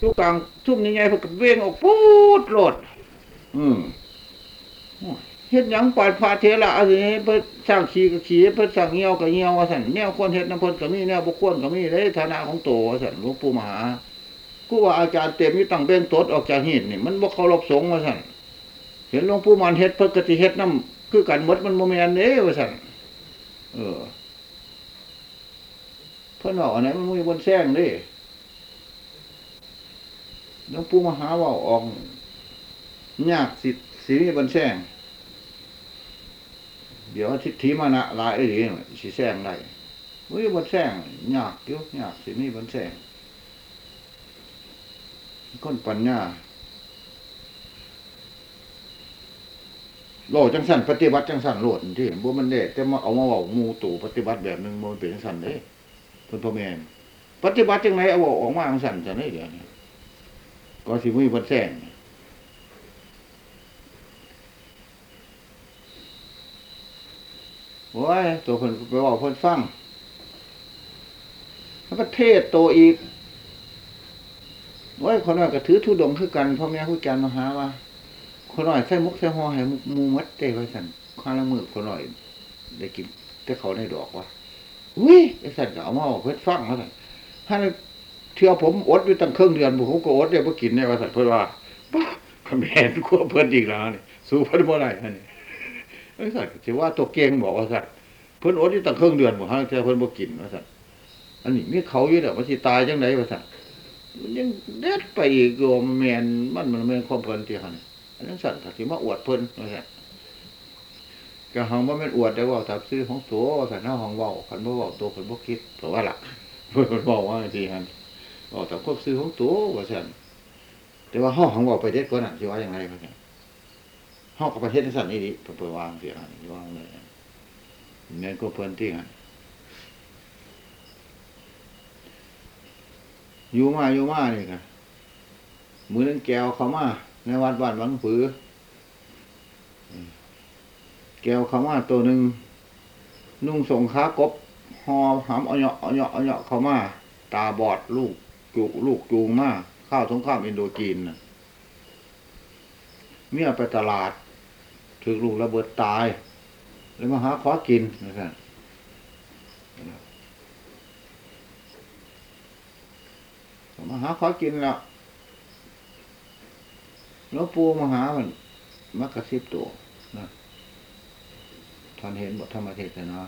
ทุกกลางทุ่มนี้ไงเพิ่นก็เว้งออกปูดโลด อืมเฮ็ดหยังปาดพาเทระอันนี้เพิ่นสร้างขี้ก็ขี้เพิ่นสร้างเหี่ยวก็เหี่ยวว่าซั่นแนวควรเฮ็ดนำเพิ่นก็มีแนวบ่ควรก็มีเด้ฐานะของโตว่าซั่นหลวงปู่มหากูว่าอาจารย์เต็มอยู่ตั้งเบ่งตดออกจากหีดนี่มันบ่เคารพสงฆ์ว่าซั่นเห็นหลวงปู่มันเฮ็ดเพิ่นก็สิเฮ็ดนํคือกันหมดมันบ่แม่นเด้ว่าซั่นเออเพิ่นว่าอันไหนมันมีบนแซงเด้ หลวงปู่มหาว่าออกยากสิสิมีบันแซงเดี๋ยวทิฏฐิมานะลายเอ้ยสิแซงได้มีบนแซงยากอยู่ยากสิมีบันแซงคนปัญญาโลดจังสันปฏิบัติจังสันโลดที่บ่มันเด้แต่มาเอามาว้ามูตู่ปฏิบัติแบบหนึงมันเป็นจังสันเด้เพิ่นพ่อแม่ปฏิบัติจังไดเอาออกมาจังสันจังไดเดี๋ยวนี้ ก็สิมีเพิ่นแซงโอ้ยตัวเพิ่นไปเว้าเพิ่นฟังแล้วก็เทศโตอีกโอ้ยคนน้อยก็ถือธุดงคือกันพ่อแม่ผู้จารย์มาหาว่าคนน้อยใส่มุกใส่หอให้หมูมัดได้ว่าซั่นข้าละมือคนน้อย ได้กินแต่เขาได้ดอกว่าอุ้ยไอ้สัตว์ก็เอามาบอกเพื่อนฟังเขาสัตว์ถ้า เชื่อผมอดอยู่ตั้งเครึ่องเดือนผมก็อดเดี๋ยวพกินเนี่ยว่าสัตว์เพื่อนว่าบ้าคำแหนกลัวเพื่อนอีกแล้วนี่สู้เพื่อนเมื่อไรนี่ไอ้สัตว์ถือว่าตัวเก่งบอกว่าสัตว์เพื่อนอดอยู่ตั้งเครึ่องเดือนบอกให้เชื่อเพื่อนบ่กินว่าสัตว์อันนี้มีเขาอยู่เดี๋ยมันสิตายจังไดว่าสัตว์มันยังเด็ดไปอีกโยมแมนมันมันแมนความเพลินที่หันอันนั้นสัตว์ถือมาอวดเพิ่นว่าสัตว์ก็ห้องว่ามันอวดได้ว่าทับซื้อของตัวขันหน้าห้องเว่าขันบ่เว่าตัวขันบ่คิดเพราะว่าหล่ะเพิ่นบอกว่าจริงฮัน บอกแต่ควบซื้อของตัวว่าซั่นแต่ว่าห้องของเว่าไปเด็ดกว่านั้นสิว่าอย่างไรครับห้องกับประเทศในสันนี่ดิเพิ่นเปิดวางเสียหันวางเลยเน้นก็เพิ่นที่หันอยู่มาอยู่มานี่ค่ะมือนั้นแก้วเขามาในวัดบ้านบางผือ แก้วคำว่าตัวหนึ่งนุ่งสงขากบหอหามอาเหาะอาเหาะอาเหาะเข้ามา ตาบอดลูก จูลูกจูงมาข้าวสงครามอินโดจีนเมียไปตลาดถึงลูกระเบิดตาย แล้วมาหาขอกินนะครับมาหาขอกินแล้วหลวปูมาหามันมักกระซิบตัวท่านเห็นบทธรรมเทศนา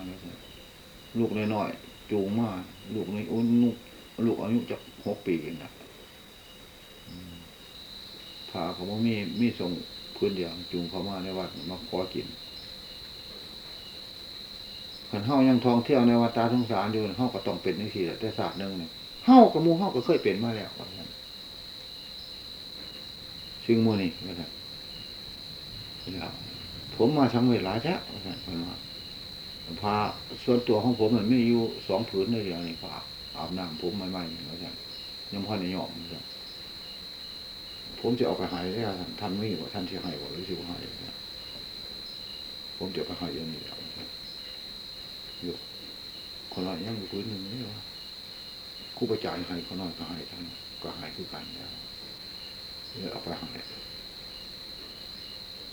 ลูกน้อยๆจูงมากลูกในอุ้นลูกลูกอายุจะ หกปีเองนะพาเขาว่ามีมีส่งพื้นเดียวจูงเขามาในวัดมาขอกินขันเฮายังทองเที่ยวในวัดตาสงสารอยู่เฮาก็ต้องเป็นนี่สิแต่ศาสตร์หนึ่งเนี่ยเฮากับมูเฮาก็เคยเป็นมาแล้วว่าซั่นซึ่งมูนี่ว่าซั่นแล้วผมมาทำเวลาจ้ะว่าซั่นเพิ่นว่าพาส่วนตัวของผมมันไม่อยู่สองผืนในเดียวนี่พาอาบน้ำผมใหม่ๆว่าซั่น ยังพ่อในยอมผมจะเอาไปหายได้ท่านท่านไม่ว่าท่านที่ให้ว่าหรือสิว่าให้นะผมจะไปหายอย่างนี้อยู่คนละยังพื้นหนึ่งนี่ว่าครู่ประจานให้คนน้อยก็ให้ท่านก็ให้คือกันแล้วเลยเอาไปหาย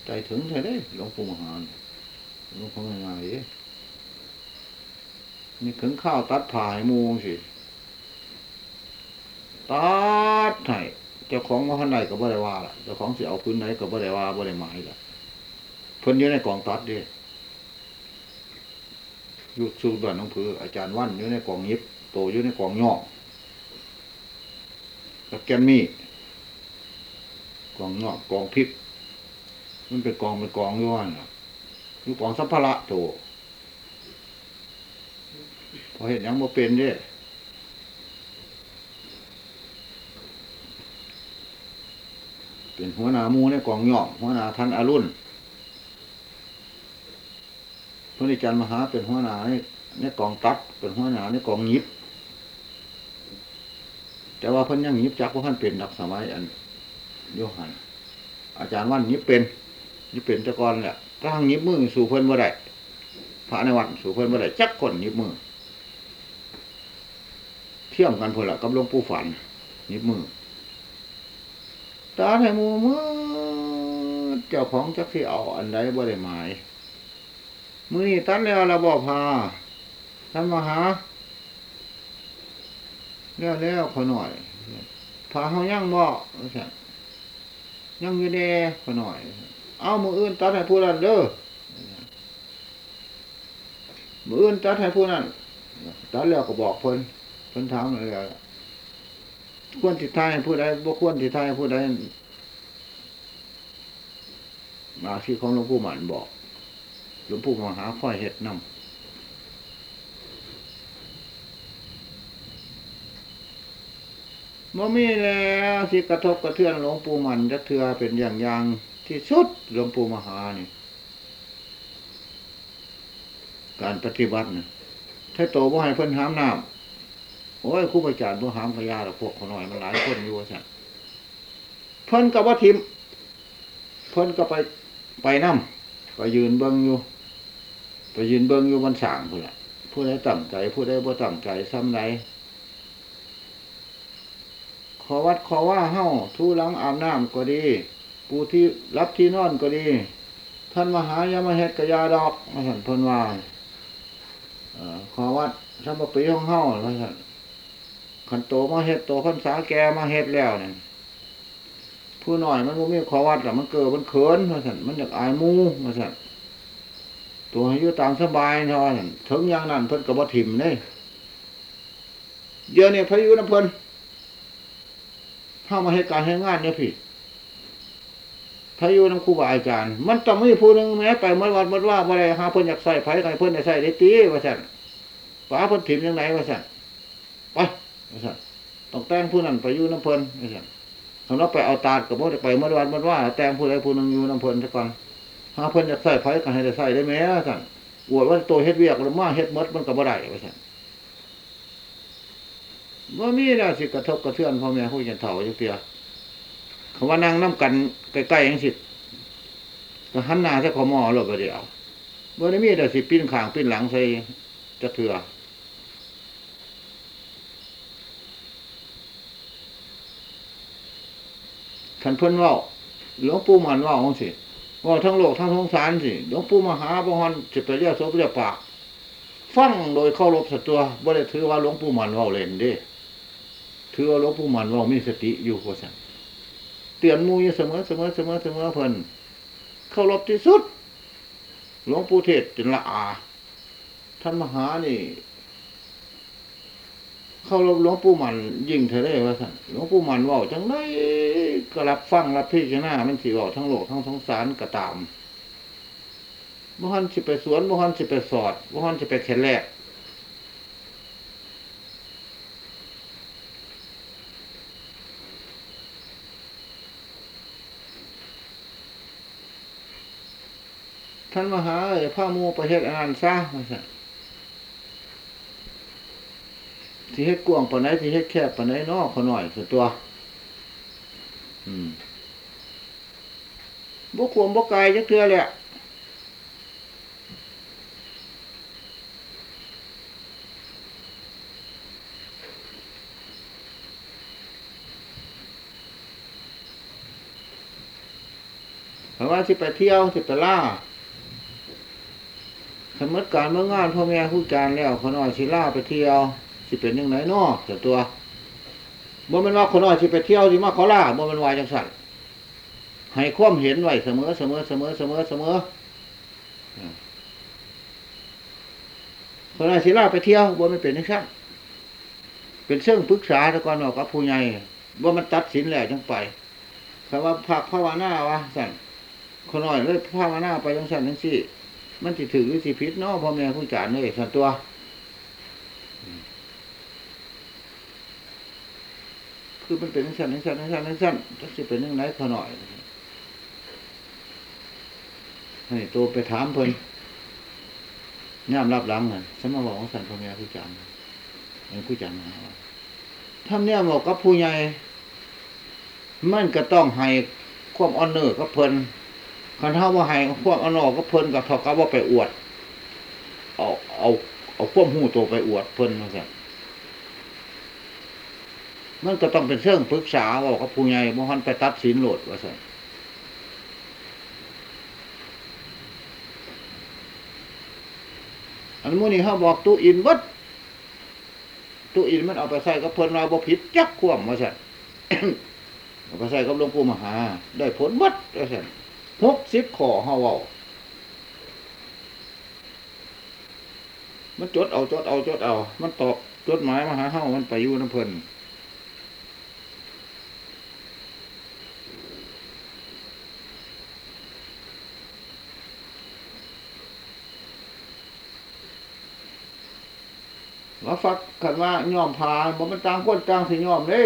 ใจถึงใช่ได้หลวงปู่มหาหลวงพ่อไม่มาเอ๊ะนี่ถึงข้าวตัดผ่ายมูงสิ ตัดให้เจ้าของว่าข้างในก็บ่ได้ว่าล่ะเจ้าของสิเอาพื้นไหนก็บ่ได้ว่าบ่ได้หมายล่ะเพิ่นอยู่ในกองตัดดิอยู่สู่บ้านน้องผืออาจารย์วันอยู่ในกองยิบโตอยู่ในกองย่องกับแกนมีกองย่องกองพริกมันเป็นกองเป็นกองยู่ว่านะอยู่กองสัมภาระโตพอเห็นยังบ่เป็นเด้ เป็นหัวหน้ามูในกองย่องหัวหน้าท่านอรุณพระนิจันมหาเป็นหัวหน้าในในกองตัดเป็นหัวหน้าในกองยิบ แต่ว่าเพิ่นยังยิบจักว่าท่านเป็นดักสมัยอันโยหันอาจารย์วันยิบเป็นยิบเป็นตะกอนแหละถ้าทางยิบมือสู่เพิ่นบ่ได้พระในวัดสู่เพิ่นบ่ได้จักคนยิบมือ เที่ยมกันพนละกับหลวงปู่ฝันยิบมือ ตาให้มูมือเจ้าของจักสิเอาอันใดบ่ได้หมาย มือนี่ตัดแล้วเราบอกพาท่านมาหาแล้วแล้วขอหน่อยพาเฮายังบ่ว่าซั่งอยู่แน่ขอหน่อย เอามืออื่นตัดให้ผู้นั้นเด้อมืออื่นตัดให้ผู้นั้นตัดแล้วก็บอกเพิ่นเพิ่นถามอะไร ควรสิทายผู้ใดบ่ควรสิทายผู้ใดมาที่ของหลวงปู่หมันบอกหลวงปู่มหาค่อยเฮ็ดนำบ่มีแล้วสิกระทบกระเทือนหลวงปู่มันจักเทือเป็นอย่างอย่างที่สุดหลวงปู่มหานี่การปฏิบัตินะถ้าโตบ่าให้เพิ่นหามน้ำ อ้ยครูบาอาจารย์บ่หามขยาดอกพวกเขาหน่อยมันหลายคนอยู่ว่าซั่นเพิ่นก็บ่ทิมเพิ่นก็ไปไปนำไปยืนเบิ่งอยู่ ไปยืนเบิ่งอยู่บนสางพุ่นละผู้ใดตั้งใจผู้ใดบ่ตั้งใจซ้ำใดขอวัดขอว่าเฮาทูหลังอาบน้ำก็ดี ปูที่รับที่นอนก็ดี ท่านมหายามาเฮ็ดกะยาดอกมาสั่นเพิ่นว่าขอวัดสมปีของเฮาว่าสั่น ขันโตมาเฮ็ดโตพรรษาแกมาเฮ็ดแล้วเนี่ยผู้น้อยมันบ่มีขอวัดหรอมันเกิดมันเขินว่าสั่นมันอยากอายมู่ว่าสั่นตัวให้อยู่ตามสบายเท่านั้นถึงอย่างนั้นเพิ่นก็บ่ถิ่มเด้เดี๋ยวนี้พายุน้ำเพิ่นเฮามาเฮ็ดการเฮ็ดงานเนี่ยพี่พายุน้ำครูบาอาจารย์ มันต้องมีผู้หนึ่งแม้ไปเมื่อวันเมื่อว่าบ่ได้หาเพิ่นอยากใส่ไผ่กันเพิ่นได้ใส่ได้ตีว่าซั่นป๋าเพิ่นถิ่มยังไงว่าซั่นไป ต้องแต่งผู้นั้นไปอยู่น้ำเพิ่นว่าซั่สำหรับไปเอาตาดกับบ่ได้ไปเมื่อวันเมื่อว่า แต่งผู้ใดผู้หนึ่งอยู่น้ำเพิ่นซะก่อนหาเพิ่นอยากใส่ไผกันให้ได้ใส่ได้แม้ว่าซั่นอวดว่าตัวเฮ็ดเวียกหรือมาเฮ็ดมดมันก็บ่ได้ว่าซั่นบ่มีแล้วสิกระทบกระเทือนพ่อแม่ผู้ยันเฒ่าจักเทื่อคำว่านั่งน้ำกันใกล้ๆยังสิก็หันหน้าใส่ขอมอหลบไปเดียวบ่ได้มีแต่สิปิ้นขางปิ้นหลังใส่จะเถื่อ ขันเพิ่นเว่าหลวงปู่มันเว่าของสิว่าทั้งโลกทั้งสงสารสิหลวงปู่มหาบางคนจะไปเรียกโซเรียกปาก ฟังโดยเข้ารบสัตตัวบ่ได้ถือว่าหลวงปู่มันเว่าเล่นเด้ถือว่าหลวงปู่มันเว่ามีสติอยู่ว่าซั่นเตือนมูอยู่เสมอเสมอเสมอเสมอเพิ่นเข้ารบที่สุด หลวงปู่เทศจินละอาท่านมหานี่ เขาหลวงปู่มันยิ่งเธอได้ว่าท่นหลวงปู่มันว่าจังไดก็รับฟังรับพี่ชนะมันสิว่าทั้งโลกทั้งสงสารก็ตามบ่ฮันสิไปสวนบ่ฮันสิไปสอดบ่ฮันสิไปแค่แรกท่านมหาเอ้ยพามูประเทศอันซะว่าซั่น ที่เฮ็ดกว้างปานไหนที่เฮ็ดแคบปานไหนนาะเขาหน่อยสุดตัว อืมบ่ควมบ่ไกลจักเทื่อแหละเพราะว่าสิไปเที่ยวสิไปล่าสมมติการเมื่องานพ่อแม่ผู้การแล้วเขาน้อยสิล่าไปเที่ยว สิเป็นยังไงนอแต่ตัวบ่มันว่าคนน้อยสิไปเที่ยวสิมาเขาล่าบ่มันวายจังสั่นให้ความเห็นไว้เสมอเสมอเสมอเสมอเสมอคนน้อยสิล่าไปเที่ยวบ่ไม่เป็นจังสั่นเป็นเชิงปรึกษาแตะก่อนบอกกับผู้ใหญ่บ่มันตัดสินแล้วจังไปคำว่าภาคภาวนาวะสั่นคนน้อยเลยภาวนาไปจังสั่นจังสี่ มันสิถือหรือสิพิษเนาะพ่อแม่ผู้จารเลยส่วนตัว คือมันเป็นทั้งสั้นทั้งสั้นทั้งสั้นทั้งสั้นจะสิเป็นเรื่องไหนขอหน่อยให้ตัวไปถามเพิ่นย่ามรับหลังน่ะสมมาบอกของสันพ่อแม่ผู้จารเป็นผู้จารมาว่าทำเนี่ยบอกกับผู้ใหญ่ มันก็ต้องให้ความอ่อนเนื้อกับเพิ่นคันเท่าว่าให้พวกเอานอกก็เพิ่นกับเท่ากับว่าไปอวด เอาเอาเอาควบหูตัวไปอวดเพิ่นมาสั่ มันก็ต้องเป็นเรื่องปรึกษาบอกกับผู้ใหญ่บ่ฮันไปตัดสินโหลดว่าซั่นอันมื้นี้เฮาบอกตู้อินเบิดตู้อินมันเอาไปใส่กับเพิ่นว่าบผิดจักควมว่าซั่นเอาไปใส่กับหลวงปู่มหา ได้ผลเบิดว่าซั่น60ข้อเฮาเว้ามันจดเอาจดเอาจดเอา มันตอบจดหมายมาหาเฮามันไปอยู่น้ำเพิ่น ว่าฟักกันว่าย่อมพาบ่มันต่างคนต่างสิย่อมเด้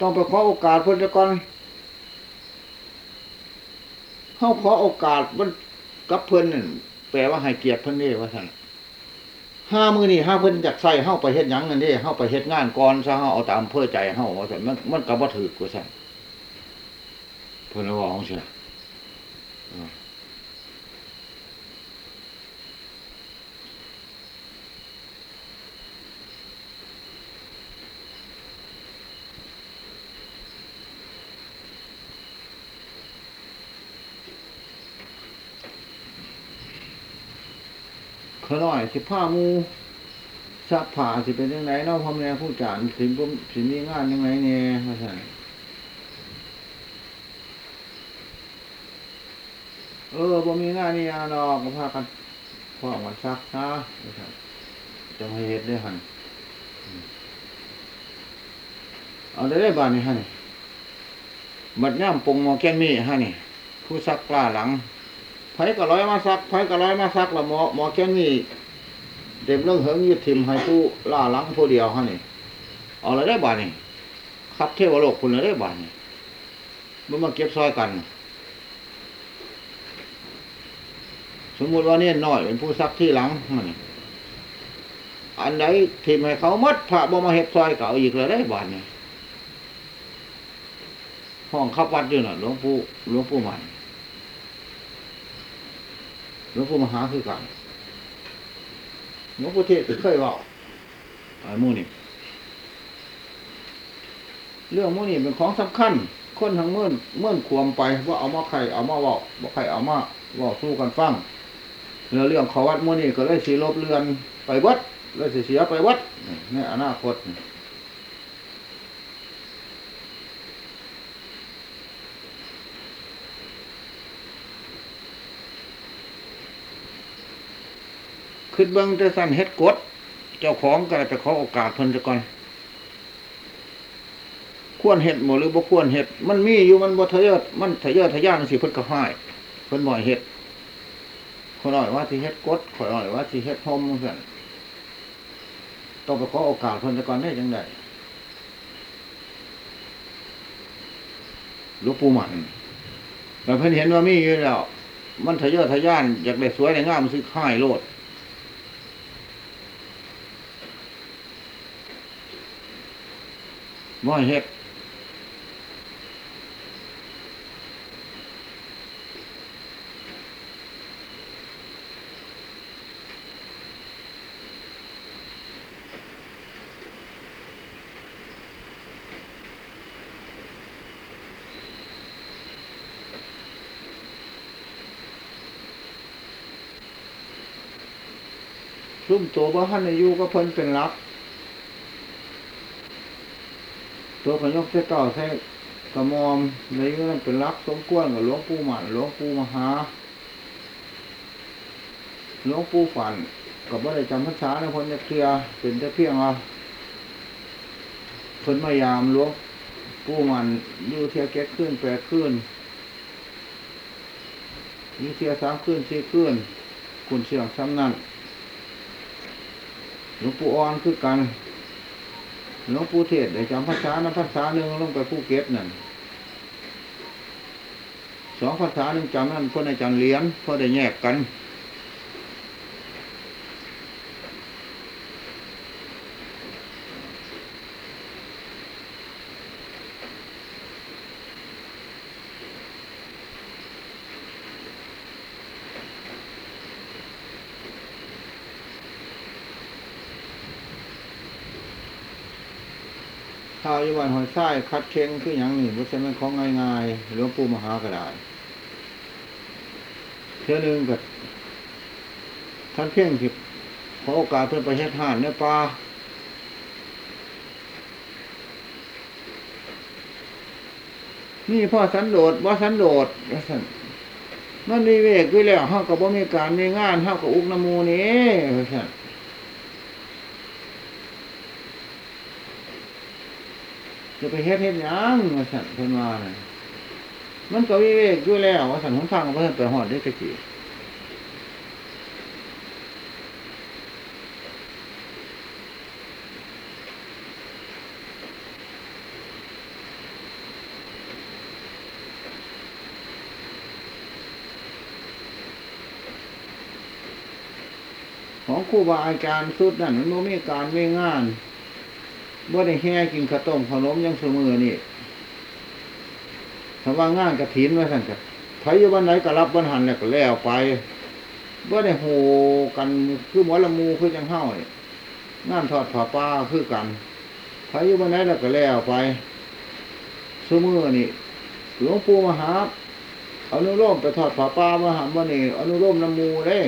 ต้องไปขอโอกาสเพิ่อนก่อนเฮาขอโอกาสมันกับเพิ่นนั่นแปลว่าให้เกียรติเพิ่อนเด้ว่าซั่นห้ามือนี้ห้าเพิ่อนอยากใส่เฮาไปเฮ็ดยังนั่นเด้เฮาไปเฮ็ดงานก่อนซะเฮาเอาตามอำเภอใจเฮาว่าซั่นมันมันก็บ่ถูกว่าซั่นเพิ่อนเลยว่าจังซี่อ ขน้อยสิผ้ามูซักผ้าสิเป็นจังไดเนาะพ่อแม่ผู้จานสิบ่สิมีงานจังไดแน่ว่าซั่นเออบ่มีงานนี่อาดอกก็พากันพ่อมันซักซะนะจะให้เฮ็ดได้หันเอาได้ได้บานนี่ฮะนี่บัดย่ามปงมอแก้นมีฮะนี่ผู้ซักกล้าหลัง ไผก็ร้อยมาซักไผก็ร้อยมาซักล้วหมอหมอแก้นมีเต็มเรื่องเหิงยึดทิมให้ผู้ล่าหลังผู้เดียวฮะนี่เอาแล้วได้บ้านนี่คัดเทวโลกคุณแล้วได้บ้านนี่บ่มาเก็บซอยกัน สมมุติว่าเนี่ยน้อยเป็นผู้ซักที่หลังมันอันไหนทิมให้เขามัดพระบ่มาเฮ็ดซอยเก่าอีกเลยได้บ้านี่ห้องขับวัดอยู่น่ะหลวงปู่หลวงปู่มันห ลวงปู่มหาคือกันหลวงปู่เทศเคยว่าไอ้มู่นี่เรื่องมู่นี่เป็นของสำคัญ คนทั้งเมื่อนเมื่อนควมไปว่าเอามาใครเอามาเว่าบ่ใครเอามาว่าสู้กันฟังแล้วเรื่องขาวัดมื้อนี้ก็เลยสิลบเลือนไปวัดเลยเสียไปวัดในอนาคต ขึ้นเบิ่งแต่สั่นเฮ็ดกฎเจ้าของก็ไปขอโอกาสเพิ่นซะก่อน ควรเฮ็ดบ่หรือบ่ควรเฮ็ด มันมีอยู่มันบ่ทะเยอมันทะเยอทะยานสิเพิ่นก็ให้เพิ่นบ่ให้เฮ็ดขอหน่อยว่าสิเฮ็ดกฎขอหน่อยว่าสิเฮ็ดพรมเพื่อนต้องไปขอโอกาสเพิ่นซะก่อนได้จังไดหลูกปู่หมันแต่เพิ่นเห็นว่ามีอยู่แล้ว มันทะเยอทะยาน อยากได้สวยได้งามสิค่ายโลด บ่เฮ็ดซุ่มตัวบ่ทันได้อยู่ก็เพิ่นเป็นหลัก ตัวพยกเจ้เก่าใส่กระมอมในอยู่นั้นเป็นหลักสมควรกับหลวงปู่หมันหลวงปู่มหาหลวงปู่ฝันก็บ่ได้จำพรรษาในคนจะเคลียเป็นแต่เพียงว่าเพิ่นมายามหลวงปู่หมันอยู่เทียเก็ดขึ้นแปดขึ้นอยู่เทียสามขึ้นสี่ขึ้นกุนเสียงซ้ำนั่นหลวงปู่อ่อนคือกัน หลวงปู่เทศได้จำภาษานั้นภาษาหนึ่งลงไปภูเก็ตนั่นสองภาษาหนึ่งจำนั่นเพื่อนจำเลี้ยงเพื่อได้แยกกัน อยู่บ้านหอยไส้คัดเชงคืออย่างนี้บ่ใช่มันของง่ายๆหลวงปู่มหาก็ได้เทื่อหนึงก็ท่านเพ่งที่ขอโอกาสเพิ่นไปเฮ็ดห่านในป่านี่พ่อสันโดษบ่าสันโดษว่าซั่นมันมีเวกอยู่แล้วเฮาก็บ่มีการมีงานเฮาก็อุกน้ำมูนี่ว่าซั่น จะไปเฮ็ดเฮ็ดยังว่าสั่นเพิ่นว่าน่ะมันก็วิเวกอยู่แล้วว่าสั่นหนทางก็บ่ทันไปฮอดได้ตะกี้ของครูบาอาจารย์สุดนั่นมันบ่มีการไมีงาน บ่ได้แห่กินข้าวต้มขนมยังสมือนี่ถ้าว่างานกระถินว่าสั่นกะไผอยู่วันไหนก็รับวันหันแล้วก็แล้วไปบ่ได้โหกันคือหมอละมูคือจังเฮานี่งานทอดผ้าป่าคือกันไผอยู่วันไหนแล้วก็แล้วไปสมือนี่หลวงปู่มหาอนุโลมไปทอดผ้าป่ามาหาวันนี้อนุโลมน้ำมูเด้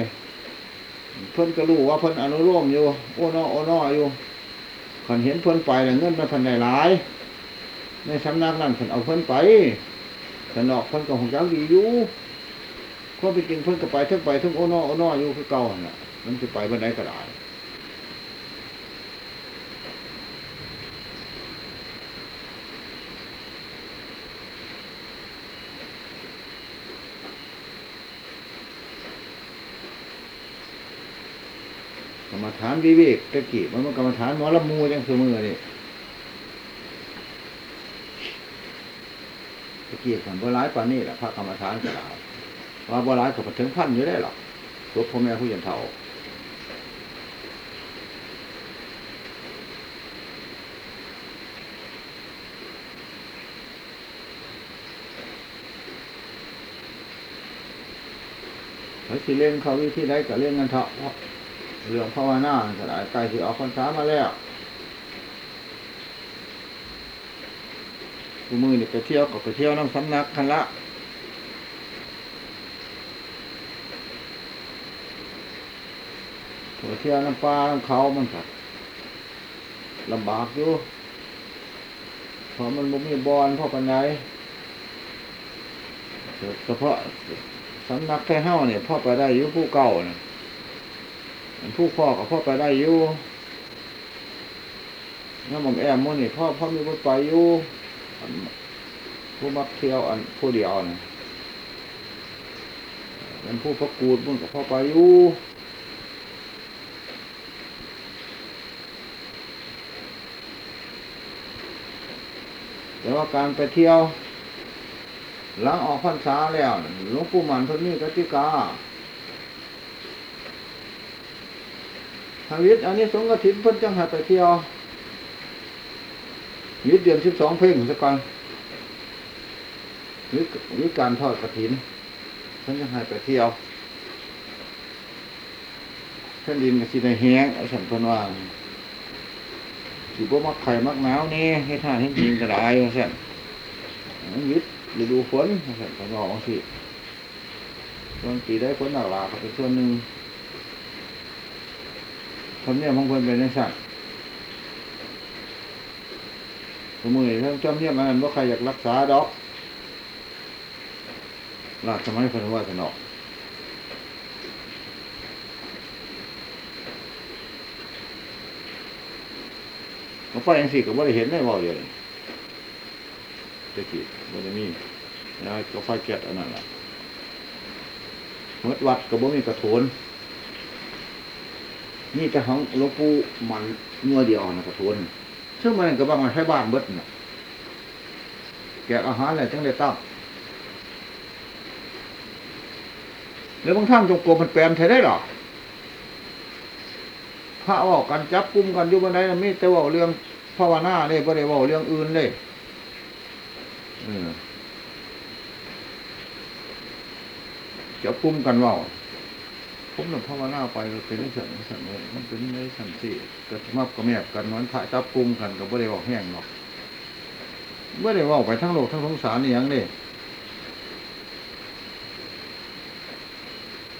เพิ่นก็รู้ว่าเพิ่นอนุโลมอยู่โอ้นอโอ้นออยู่ คนเห็นเพิ่นไปแล้วเงินมันพันได้หลาย ในสำนักนั้นเพิ่นเอาเพิ่นไปแต่นอกเพิ่นกับของเจ้าดีอยู่เพราะไปจริงเพิ่นก็ไปทั้งไปทั้งโอ้นอโอ้นออยู่คือเก่าหั่นน่ะ มันจะไปเมื่อไหร่ก็ได้กรรม ฐานวิเวกตะกี้มันมันกรรมฐานหมอละมูจังเสมอนี่ตะกี้ขันบ่ร้ายปานนี้แหละพระกรรมฐานก็ได้ว่าบ่ร้ายก็ถึงพันอยู่ได้หรอกตัวพ่อแม่ผู้ยันเฒ่าเขาสิเล่นเขาวิธีใดก็เล่นกันเถอะ เรื่องภาวนาก็ได้ใกล้สิออกพรรษามาแล้วกูมือนี่ไปเที่ยวก็ไปเที่ยวน้ำสำนักคันละไปเที่ยวน้ำปลาน้ำเขามันก็ลำบากอยู่เพราะมันบ่มีบอลพ่อปันไดเฉพาะสำนักแค่เฮ้าเนี่ยพ่อไปได้อยู่ผู้เก่านะอัน ผู้พ่อกับพ่อไปได้อยู่น้ำม่อมแอมโมนี่พ่อพ่อมีคนไปอยู่ผู้มักเที่ยวอันผู้เดียวนะอันผู้ประกูดมันกับพ่อไปอยู่แต่ว่าการไปเที่ยว หลังออกพรรษาแล้วหลวงปู่มันเพิ่นมีกติกา ทางวิทย์อันนี้สงกฐินเพิ่นจังหาไปเที่ยววิทย์เดือนสิบสองเพ่งสักก่อนวิวิการทอดกฐินเพิ่นจังหาไปเที่ยวแผ่นดินก็สิได้แห้งฉันเพิ่นว่าสิบ่มักไข่มักหนาวนี่ให้ท่านให้ยิงก็ได้ว่าซั่นวิทย์ฤดูฝนว่าซั่นเพิ่นว่าจังซี่บางทีได้ฝนหนักหลากก็เป็นส่วนหนึ่ง ทำเนี่ยมของเพิ่นเป็นในสัตว์สมมติถ้าจำเนี่ยมันว่าใครอยากรักษาดอกหลาดสมัยเพิ่นว่าสนอกก็ไฟยังสี่ก็บ่ได้เห็นได้บ่อยู่เลยตะกี้บ่ได้มีนะก็ไฟแก๊สอันนั้นล่ะเมื่อวัดก็บ่มีกระโถน นี่จะของหลวงปู่มันงัวเดียวนะกระทวนซึ่งมันก็บางมันใช้บ้านเบิดนะแกอาหารอะไรจังได้ตั้งแล้วบางท่านจงกรมมันแปลนใช้ได้หรอพระออกกันจับกุมกันอยู่บันไดนะมีแต่ว่าเรื่องภาวนาเลยไม่ได้ว่าเรื่องอื่นเลยเออจับกุมกันว่า ผมน่ะภาวนาไปก็เป็นในสันในสันเลยมันเป็นในสันสี่ก็มับก็แมบกันมันถ่ายจับกลุ่มกันก็บ่ได้บอกแห้งหรอกเมื่อได้ว่าไปทั้งโลกทั้งสงสารนี่ยังนี่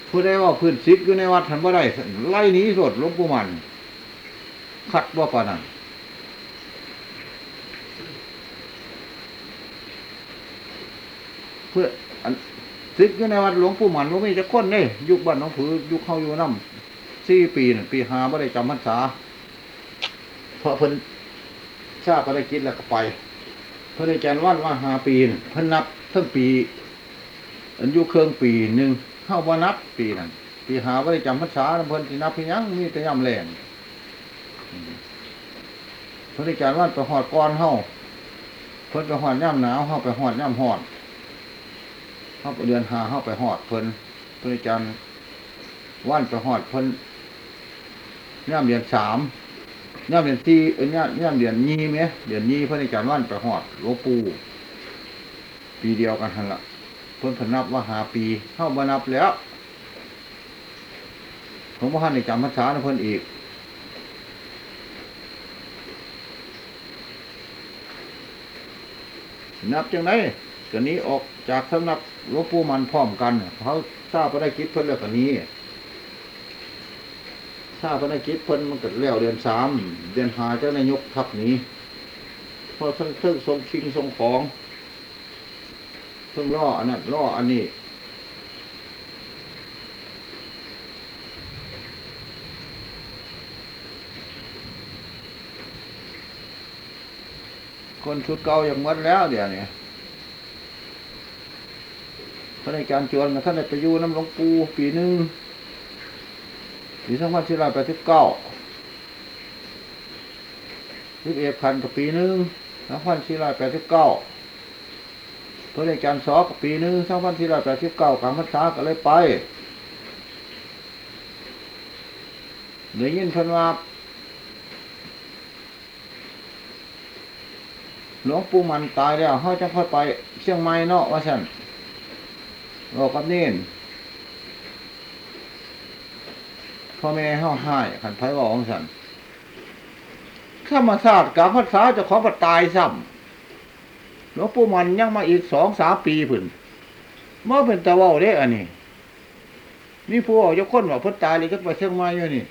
ผู้ได้ว่าพื้นซิกอยู่ในวัดทันว่าได้ไล่นี้สดลวงปู่มันคัดว่าปานนั้นเพื่ออัน ซิกอยู่ในวัดหลวงปู่หมันว่ามีจะคนเด้ยุคบ้านน้องผือยุคเข้าอยู่น้ำสี่ปีน่ะปีหาไม่ได้จำพรรษาเพราะเพิ่นทราบก็ได้กินแล้วก็ไป เพิ่นอาจารย์ว่านว่าหาปีน่ะเพิ่นนับทั้งปีอายุเครื่องปีหนึ่งเข้าว่านับปีนั้นปีหาไม่ได้จำพรรษาเพิ่นที่นับพียงยังมีแต่ยำแรงเพิ่นอาจารย์ว่านไปหอดก้อนเฮาเพิ่นไปหอดย่ำหนาวเฮาไปหอดย่ำหอด เฮาไปเดือนหาเฮาไปหอดเพิ่นพิ่นอาจารย์ว่านไปหอดเพิ่นย่ำเดือนสามย่ำเดือนที่เอ้ยย่ำย่ำเดือนยี่ไหมเดือนยี่พื่อนอาจารย์ว่านไปหอดหลวงปู่ปีเดียวกันหันละเพื่นพนับว่าหาปีเข้ามานับแล้วผมว่าท่านในจำภาษาเพื่นอีกนับจังไง ก็นี้ออกจากสำนักหลวงปู่มันพร้อมกันเขาทราบพระได้คิดเพื่อนแล้วกันนี้ถ้าพนักกิจเพิ่นมันก็แล้วเดือนสามเดือนหาเจ้านายกทับนี้เพราะเพิ่งเพิ่งทรงชิงทรงของเพิ่งล่ออันนั้นล่ออันนี้คนชุดเก่าอย่างมัดแล้วเดี๋ยวนี้ พระในการย์จวนนะท่านได้ไปอยู่น้ำหลวงปู่ปีหนึ่งปีสองพันสี่ร้อยแปดสิบเก้าสิบเอ็ดพันกับปีหนึ่งสองพันสี่ร้อยแปดสิบเก้าเพื่อในการย์สอกับปีหนึ่งสองพันสี่ร้อยแปดสิบเก้ากลางพรรษาก็เลยไปเดี๋ยวยินพันว่าหลวงปู่มันตายแล้วเขาจะค่อยไปเชียงใหม่เนาะว่าฉัน บอกกับเน่นพ่อแม่เฮาให้ขันไผบอกของสันธรรมศาสตร์กับภาษาจะของก็ตายซ้ำหลวงปู่มันยังมาอีกสองสามปีพุ่นเมื่อเป็นตะว้าเด้อันนี้มีผู้เอายกคนว่าเพิ่นตายเลยก็ไปเชียงใหม่อยู่นี่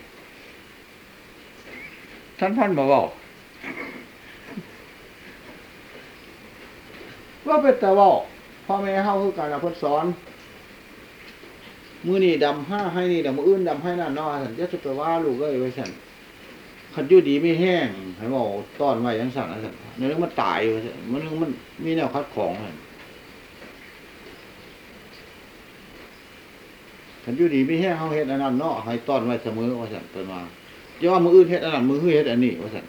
ท่านพันบอกว่าว่าเป็นตะว้าพ่อแม่เฮาคือการเพิ่นสอน มือนี่ดำห้าให้นี่ดำมืออื่นดำให้นั่นนอสันจะจะไปว่าลูกเอ้ยไว้สันขันยูดีไม่แห้งให้บอกต้อนไว้ยังสั่นนะสันในเรื่องมันตายไว้สันมันเรื่องมันมีแนวคัดของสันขันยูดีไม่แห้งเขาเฮ็ดอันนั้นเนาะให้ต้อนไว้เสมอว่าสันเป็นมาอย่าว่ามืออื่นเฮ็ดอันนั้นมือเฮ็ดอันนี้ว่าสัน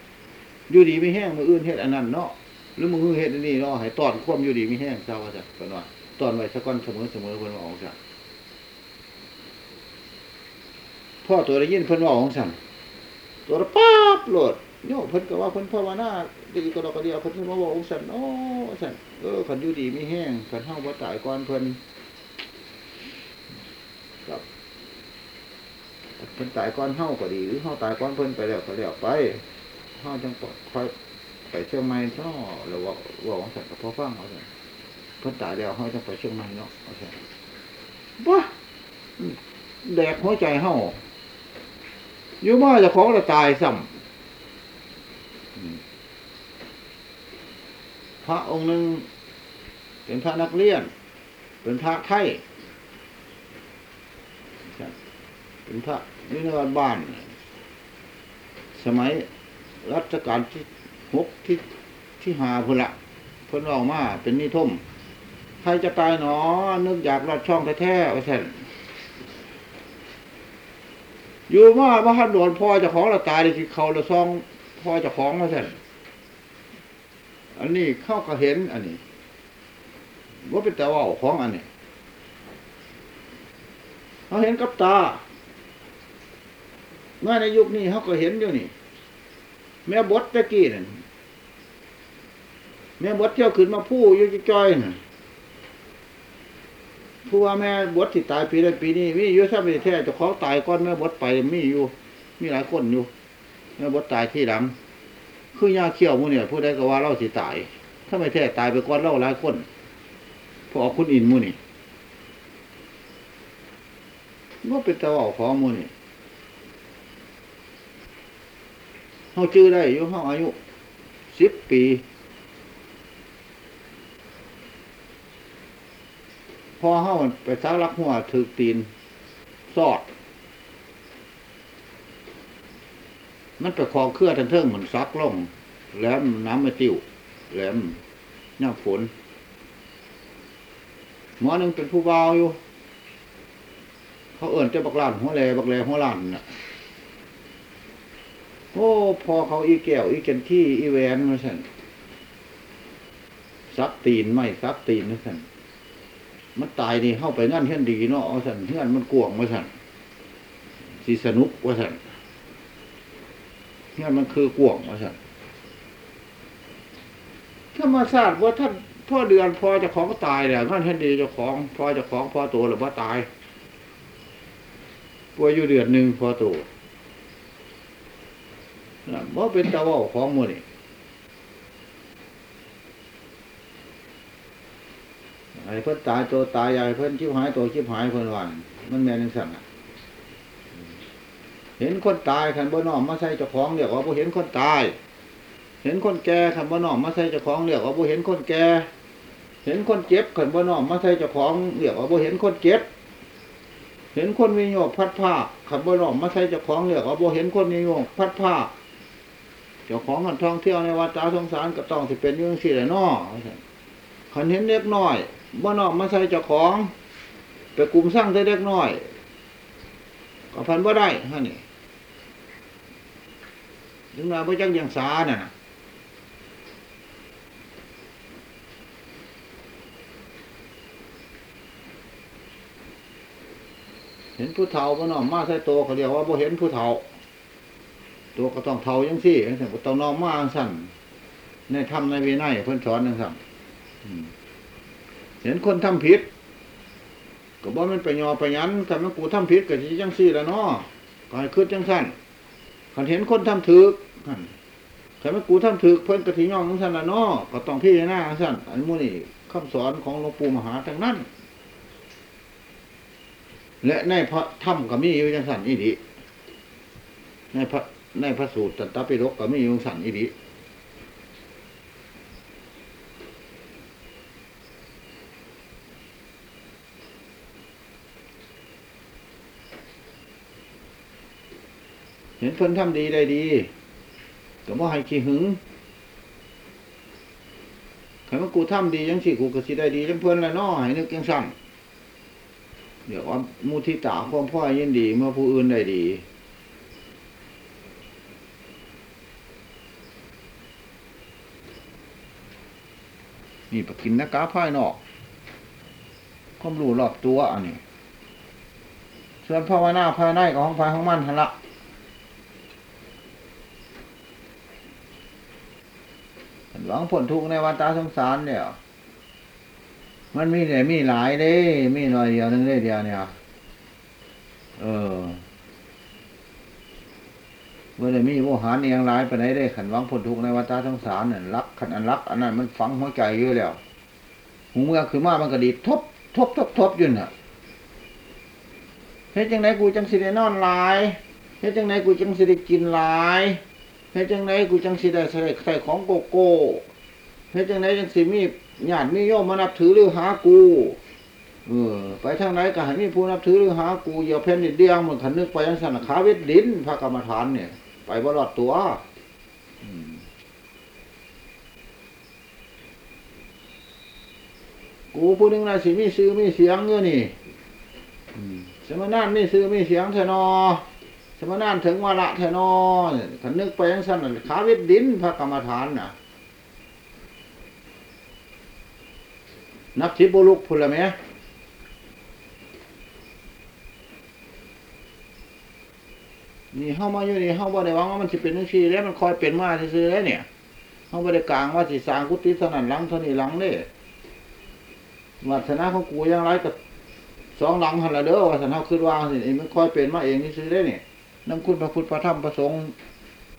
ยูดีไม่แห้งมืออื่นเฮ็ดอันนั้นเนาะหรือมือเฮ็ดอันนี้เนาะให้ต้อนควบอยูดีไม่แห้งเจ้าว่าสันเป็นว่าต้อนไว้สักก้อนเสมอเสมอเพิ่นว่าออกสัน พ่อตัวได้ยินเพิ่นว่าของสั่นตัวละป๊าบโหลดโยมเพิ่นก็ว่าเพิ่นภาวนาดีก็ดอกกระเดียวเพิ่นมาบอกของสั่นโอ้สั่นเออขันอยู่ดีไมีแห้งขันเฮาบ่ตายก่อนเพิ่นครับเพิ่นตายก่อนเฮาก็ดีหรือเฮาตายก่อนเพิ่นไปแล้วก็แล้วไปเฮาจังคอยไปเชียงใหม่เนาะแล้วว่าว่าของสั่นก็พอฟังเอาสั่นเพิ่นตายแล้วเฮาจังไปเชียงใหม่เนาะเอาสั่นบ้าแดกหัวใจเฮา อยู่มาจะของเราตายซ้ำอืมพระองค์หนึ่งเป็นพระนักเรียน เป็นพระไทยเป็นพระนิรวัดบ้าน สมัยรัชกาลที่หกที่ที่หาพุละเพิ่นออกมาเป็นนิทม ใครจะตายหนอนึกอยากรอดช่องแท้ๆว่าแท่น อยู่มาว่าฮัดโดนพ่อจะของเราตายเลยที่เขาเราซองพ่อจะของมาเสร็จอันนี้เข้าก็เห็นอันนี้ว่าเป็นแต่ว่าของอันนี้เขาเห็นกับตาเมื่อในยุคนี้เขาก็เห็นอยู่นี่ แม่บดตะกี้นั่นแม่บดเที่ยวขึ้นมาพู้อยู่จ้อยๆน่ะ ผู้ว่าแม่บดที่ตายปีนั้นปีนี้มีอยู่ถ้าไม่แท้จะของตายก่อนแม่บดไปมีอยู่ มีหลายคนอยู่แม่บดตายที่หลัง คือยาเขี้ยวมูเนี่ยผู้ใดก็ว่าเราสิตาย ถ้าไม่แท้ตายไปก่อนเล่าหลายคนพอออกคุณอินมูนี่ว่าเป็นตะเว่าของมูนี่เขาจื้อได้อยู่เขาอายุสิบปี พอเขาไปซักลักหัวถือตีนสอด มันไปคลองเครือทันเทิงเหมือนซักล่องแหล้วน้ำมาติวแหลมย่ำฝนหมอหนึ่งเป็นผู้บ่าอยู่ เขาเอิ่นเจ้าบักลานหัวแลบักแลหัวลานน่ะโอ้พอเขาอีแก้วอีเกนที่อีแวนมาสั่นซับตีนไม่ซับตีนมาสั่น มันตายนี่เข้าไปงั้นเฮือนดีเนาะเอาสั่นเฮือนมันกวงมาสั่นสีสนุกว่าสั่นเฮือนมันคือกวงว่าสั่นธรรมชาติว่าท่านพ่อเดือนพอจะของตายแล้วงั้นเฮือนดีจ้าของพอจะของพอตัวหรือว่าตายป่วยอยู่เดือนหนึ่งพอตัวนะบ่เป็นตะว่าของหมือนี่ ไอ้เพิ่อนตายตัวตายใหญ่เพิ่อนชิบหายตัวชิบหายเพิ่อนว่ามันแม่นจังซั่นน่ะเห็นคนตายคันบ่นอมมาใส่เจ้าของเรียกว่าบ่เห็นคนตาย เห็นคนแก่คันบ่นอมมาใส่เจ้าของเรียกว่าบ่เห็นคนแก่ เห็นคนเจ็บคันบ่นอมมาใส่เจ้าของเรียกว่าบ่เห็นคนเจ็บ เห็นคนมีโยกพัดผ้าคันบ่นอมมาใส่เจ้าของเรียกว่าบ่เห็นคนมีโยกพัดผ้าเจ้าของกันท่องเที่ยวในวัดตาสงสารก็ต้องสิเป็นยื่จังสี่แหละนอขันเห็นเล็กน้อย บ่นอกมาใส่เจ้าของไปกลุ่มสร้างได้เล็กน้อยก็พันบ่ได้ฮะนี่ถึงมาบ่จังยังสาน่ะเห็นผู้เฒ่าบ่นอกมาใส่โตวเขาเรียกว่าบ่เห็นผู้เฒ่า ตัวก็ต้องเท่ายังสี่ถึงก็ต้องนองมาสั่นในธรรมในวินัยเพิ่นสอนจังสั่นอืม เห็นคนทำผิดก็บ่แมันไปยอไปยันคันมันกูทำผิดก็สิจังซี่แล้วเนาะก็ให้คิดจังสั่นคันเห็นคนทำถูกหั่นคันมันกูทำถูกเพิ่นก็สิยอมจังสั่นล่ะเนาะก็ต้องพิจารณาสั่นอันนี้นี่คำสอนของหลวงปู่มหาทั้งนั้น และในพระธรรมก็มีอยู่จังสั่นอีดีในพระในพระสูตรตัตตปิฎกก็มีอยู่สั่นอีดี เห็นเพิ่นทำดีได้ดีก็บ่ให้ขี้หึงคันว่ากูทำดีจังสิกูก็สิได้ดีจังเพิ่นละเนาะให้นึกจังสั่นเดี๋ยวว่ามุทิตาความพ่อยินดี เมื่อผู้อื่นได้ดีนี่ปกินนักกาภายนอกความรู้รอบตัวอันนี้ส่วนภาวนาภายในของภายของมันหันละ หวังผลทุกข์ในวัฏสงสารเนี่ยมันมีแต่ยมีหลายเด้มีหน่อยเดียวนึงได้เดียวเนี่ย เออเมื่อไดมีโมหารเอียงหลายไปไหนได้ขันหวังผลทุกในวัฏสงสารเนี่ยรักขันอันรักอันนั้นมันฝังหัวใจอยู่แล้วหูเมื่อคือมามันก็ดีดทบทบทบทบอยู่น่ะเฮ็ดจังไดกูจังสิได้นอนหลายเฮ็ดจังไดกูจังสิได้กินหลาย เฮ็ดจังไดกูจังสิได้ใส่ใส่ของโกโก้เฮ็ดจังไดจังสิมีญาติมีโยมมานับถือหรือหากูเออไปทางไหนก็ให้มีผู้นับถือหรือหากูอย่าเพ่นดิเดียงเหมือนขันนึกไปยังสันขาเวทดินพระกรรมฐานเนี่ย ไปบรอดตัวกูผู้หนึงนะสิมีซื้อมีเสียงเงี้ยนี่อืมสมนานมีซื้อมีเสียงเถอะนอ สมนานถึงวาระเถอนอขันนึกไปยังสันน่ะขาเวทดินพระกรรมฐานน่ะ นับทิบุลุกพุละไหมนี่เข้ามาอยู่นี่เข้าบ่ได้หวังว่ามันสิเป็นจังซี่แล้วมันคอยเป็นมาซื่อๆแล้วเนี่ยเข้าบ่ได้กลางว่าสิสร้างกุฏิเท่านั้นหลังเท่านี้หลังเด้วาสนาของกูยังไรกับสองหลังหันละเด้อวาสนาคือวางสิมันคอยเป็นมาเองนี่ซื้อได้เนี่ย น้ำคุณพระพุทธพระธรรมพระสงฆ์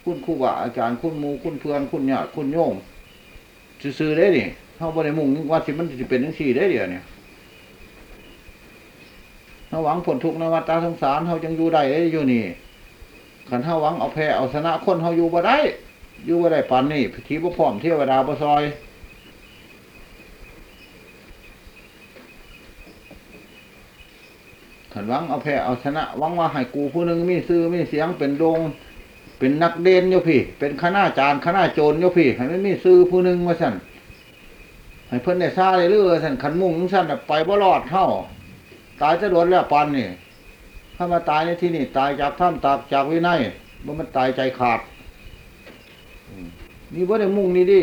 คุณครูบาอาจารย์คุณมูคุณเพื่อนคุณญาติคุณโยมซื่อได้ดิเฮาบ่ไดมุ่งว่าสิมันสิเป็นจังซี่ได้เดียวเนี่ยเฮาหวังผลทุกข์นวัฏสงสารเฮาจังอยู่ได้ได้อยู่นี่คันเฮาหวังเอาแพ้เอาชนะคนเฮาอยู่บ่ได้ อยู่บ่ได้ปานนี้พิธีบ่พร้อมเทวดาบ่ซอย ขันหวังเอาแพ้เอาชนะหวังว่าให้กูผู้หนึ่งมีซื้อมีเสียงเป็นดงเป็นนักเด่นโยพี่ เป็นคณาจารย์คณาโจรโยพี่ ให้ไม่มีซื้อผู้หนึ่งมาสั่นให้เพิ่นได้ซาเลยเรื่อยสั่นขันมุ่งสั่นไปบ่รอดเท่าตายจะโดนแล้วปันนี่ถ้ามาตายในที่นี่ ตายจากถ้ำตากจากวินัยบ่มันตายใจขาดมนี่บ่ได้มุ่งนี่ดิ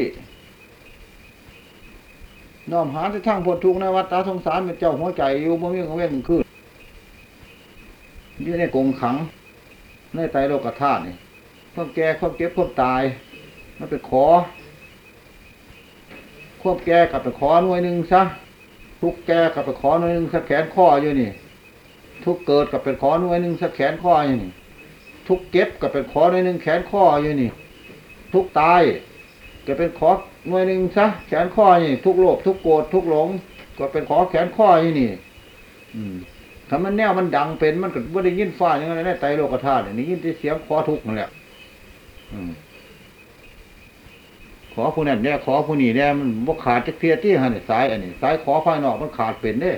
น้อมหาที่ทางพ้นทุกข์ในวัฏฏะสงสารเป็นเจ้าหัวใจอยู่บ่มีกลางเว้นกลางคืน อยู่ในกงขัง ในไตรโลกธาตุนี่ความแก่ความเก็บความตาย มันเป็นขอ ความแก่กับไปขอหน่วยหนึ่งซะทุกแก่กับไปขอหน่วยหนึ่งสักแขนข้ออยู่นี่ ทุกเกิดกับเป็นขอหน่วยหนึ่งสักแขนข้ออยู่นี่ ทุกเก็บกับเป็นขอหน่วยหนึ่งแขนข้ออยู่นี่ ทุกตายก็เป็นขอหน่วยหนึ่งซะแขนข้อนี่ ทุกโลภทุกโกรธทุกหลง ก็เป็นขอแขนข้ออยู่นี่ อืม ถ้ามันแนวมันดังเป็นมันก็บ่ได้ยินฟ้าอย่างนั้นในไตโลกธาตุนี่ยินแต่เสียงขอทุกข์นั่นแหละขอผู้นั้นเนี่ยขอผู้นี้เนี่ยมันบ่ขาดจักเทียที่ฮะนี่สาย อันนี้สายขอภายนอกมันขาดเป็นเด้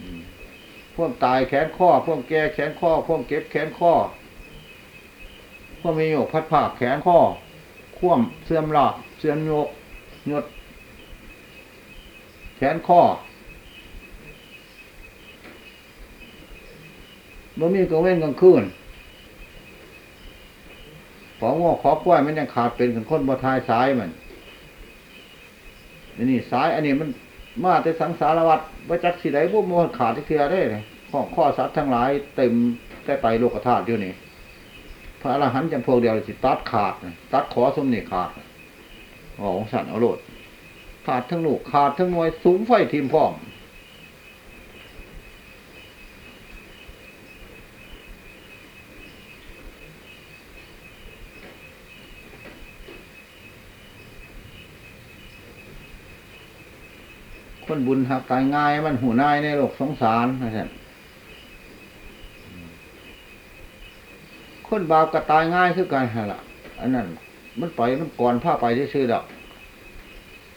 อืมพวกตายแขนข้อพวกแก่แขนข้อพวกเก็บแขนข้อพวกมีโยกพัดผากแขนข้อคว่ำเสื่อมหลากเสื่อมโยกหยดแขนข้อ บ่มีกลางเว้นกลางคืนของงอขอกล้วยมันยังขาดเป็นกันคนบ่ทายสายมันนนี้สายอันนี้มันมาแต่สังสารวัฏว่าจักสิไดบ่มันขาดที่เทือได้เลยข้อข้อสัตว์ทั้งหลายเต็มได้ไปโลกธาตุอยู่นี่พระอรหันต์จำพวกเดียวสิตัดขาดตัดขอสมนี่ขาดของสันเอาโลดขาดทั้งลูกขาดทั้งหน่วยสูงไฟทีมพร้อม คนบุญหักตายง่าย มันหูนายในโลกสงสารนะท่านคนบาปก็ตายง่ายคือกันฮะละอันนั้น มันไปมันก่อนผ้าไปที่ชื่อดอก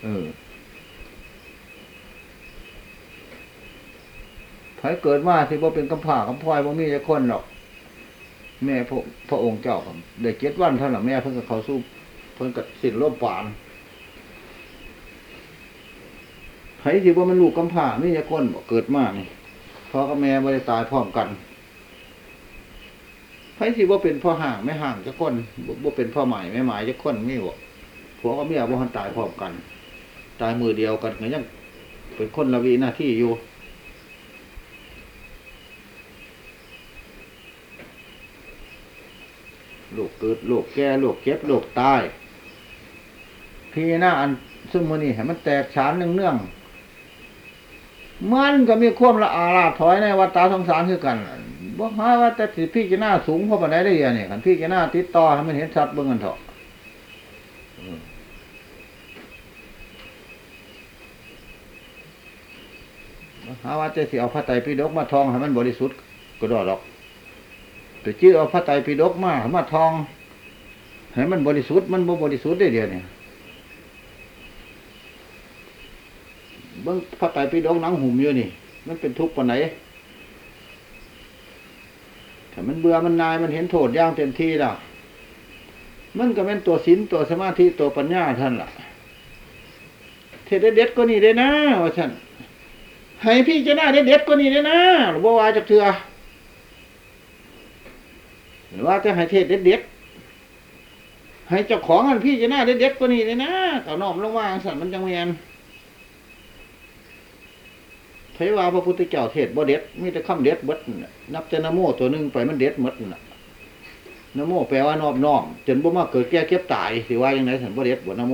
เออไผเกิดมาที่บ่เป็นกำพร้ากำพร้อยบ่มีจะคนหรอก แม่พระพระองค์เจ้าครับได้เจ็ดวันเท่านั้นแม่เพิ่งก็เขาสู้เพิ่งก็สิ้นร่มปาน ไผสิว่ามันลูกกำพร้ามีจะคนบ่เกิดมากนี่พ่อกับแม่บ่ได้ตายพร้อมกันไผสิว่าเป็นพ่อห่างแม่ห่างจะคนบ่บ่เป็นพ่อใหม่แม่หมายจะคนมีบ่ผัวกับเมียบ่ทันตายพร้อมกัน ตายมือเดียวกันก็ยังเป็นคนละวิหน้าที่อยู่โรคเกิดโรคแก่โรคเก็บโรคตายพี่หน้าอันซึ่งมือนี่ให้มันแตกฉานเนื่องเนื่องๆ มันก็มีความละอาลาถอยในวัฏฏะสงสารคือกันบอกหาว่าแต่สิพี่จะหน้าสูงเพราะปันไดได้ยังเนี่ยกันพี่จะหน้าติดต่อให้มันเห็นชัดเบิ่งกันเถอะหาว่าแต่สิเอาพระไตรปิฎกมาทองให้มันบริสุทธิ์ก็ดอดหรอกไปจื้อเอาพระไตรปิฎกมามาทองให้มันบริสุทธิ์มันบ่บริสุทธิ์ได้เดียวเนี่ย เบิ่งพระไตรปิฎกนังหุ่มอยู่นี่ มันเป็นทุกข์ปานไหนถ้ามันเบื่อมันนายมันเห็นโทษย่างเต็มที่ล้วมันก็เป็นตัวศีลตัวสมาธิตัวปัญญาท่านล่ะเทเด็ดก็นี่ได้นะว่าท่านให้พี่จะหน้าเด็ดก็นี่ได้นะหรือว่าว่าจากเถื่อหรือว่าจะให้เทศเด็ดๆให้เจ้าของอันพี่จะหน้าเด็ดๆกว่านี้เลยนะเอานอมลงมาสันมันจังเวียน เทว่าพระพุทธเจ้าเทศบ่เด็ดมีแต่คำเด็ดเบิดนั่นน่ะนับแต่นะโมตัวหนึ่งไปมันเด็ดหมดน่ะนโมแปลว่านอบน้อมจนบ่มาเกิดแก่เก็บตายสิว่าย่างไรสันบ่เด็ดบ่นะโม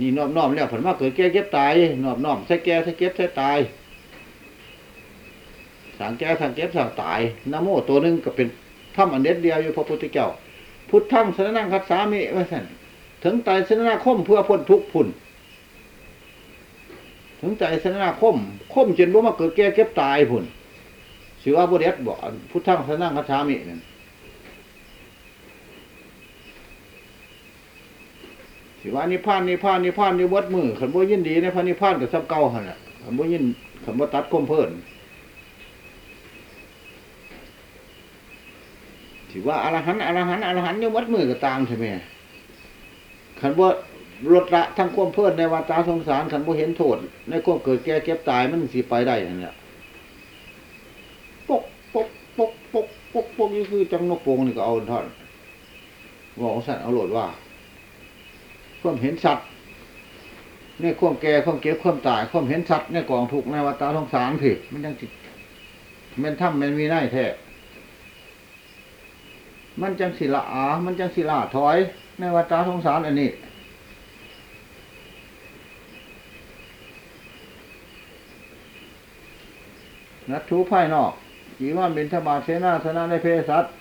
นี่นอบน้อมแล้วผลมาเกิดแก่เก็บตายนอบน้อมใส่แก่ใส่เก็บใส่ตายสังแก้สังเก็บสังตายนะโมตัวหนึ่งก็เป็นถ้ำอันเด็ดเดียวอยู่พระพุทธเจ้าพุทธังสนังคัจฉามิว่าสันถึงใจสนาคมเพื่อพ้นทุกข์พุ่น ถึงใจสนาคม คมจนบ่มาเกิดแก่เก็บตายพุ่นสิว่าบ่เด็ดบอกพุทธังสนังคาถามินั่นสิว่านิพานนิพานนิพานอยู่วัดมือขันบ่ยินดีในพระนิพานกับซับเก่าหั่นน่ะขันบ่ยินขันบ่ตัดก้มเพิ่นสิว่าอรหันต์อรหันต์อรหันต์อยู่วัดมือก็ตามใช่ไหมขันบ่ ลดละทั้งความเพิ่นในวาตาสงสารขันบ่เห็นโทษ ในความเกิดแก่เก็บตายมันสิไปได้นั่นแหละปกปกปกปกปกปกนี่คือจังนกโปงนี่ก็เอาท่อนบอกสั่นเอาโหลดว่า ความเห็นสัตว์ในความแก่ความเก็บความตาย ความเห็นสัตว์ในกองทุกในวัฏสงสารผิดมันยังจิตมันทำมันมีได้แท้มันจังศิละอา มันจังศิละถอย ในวัฏสงสารอันนี้ นัดทูภายนอกจีว่าบินธบาเสนาสนะในเพศสัตว์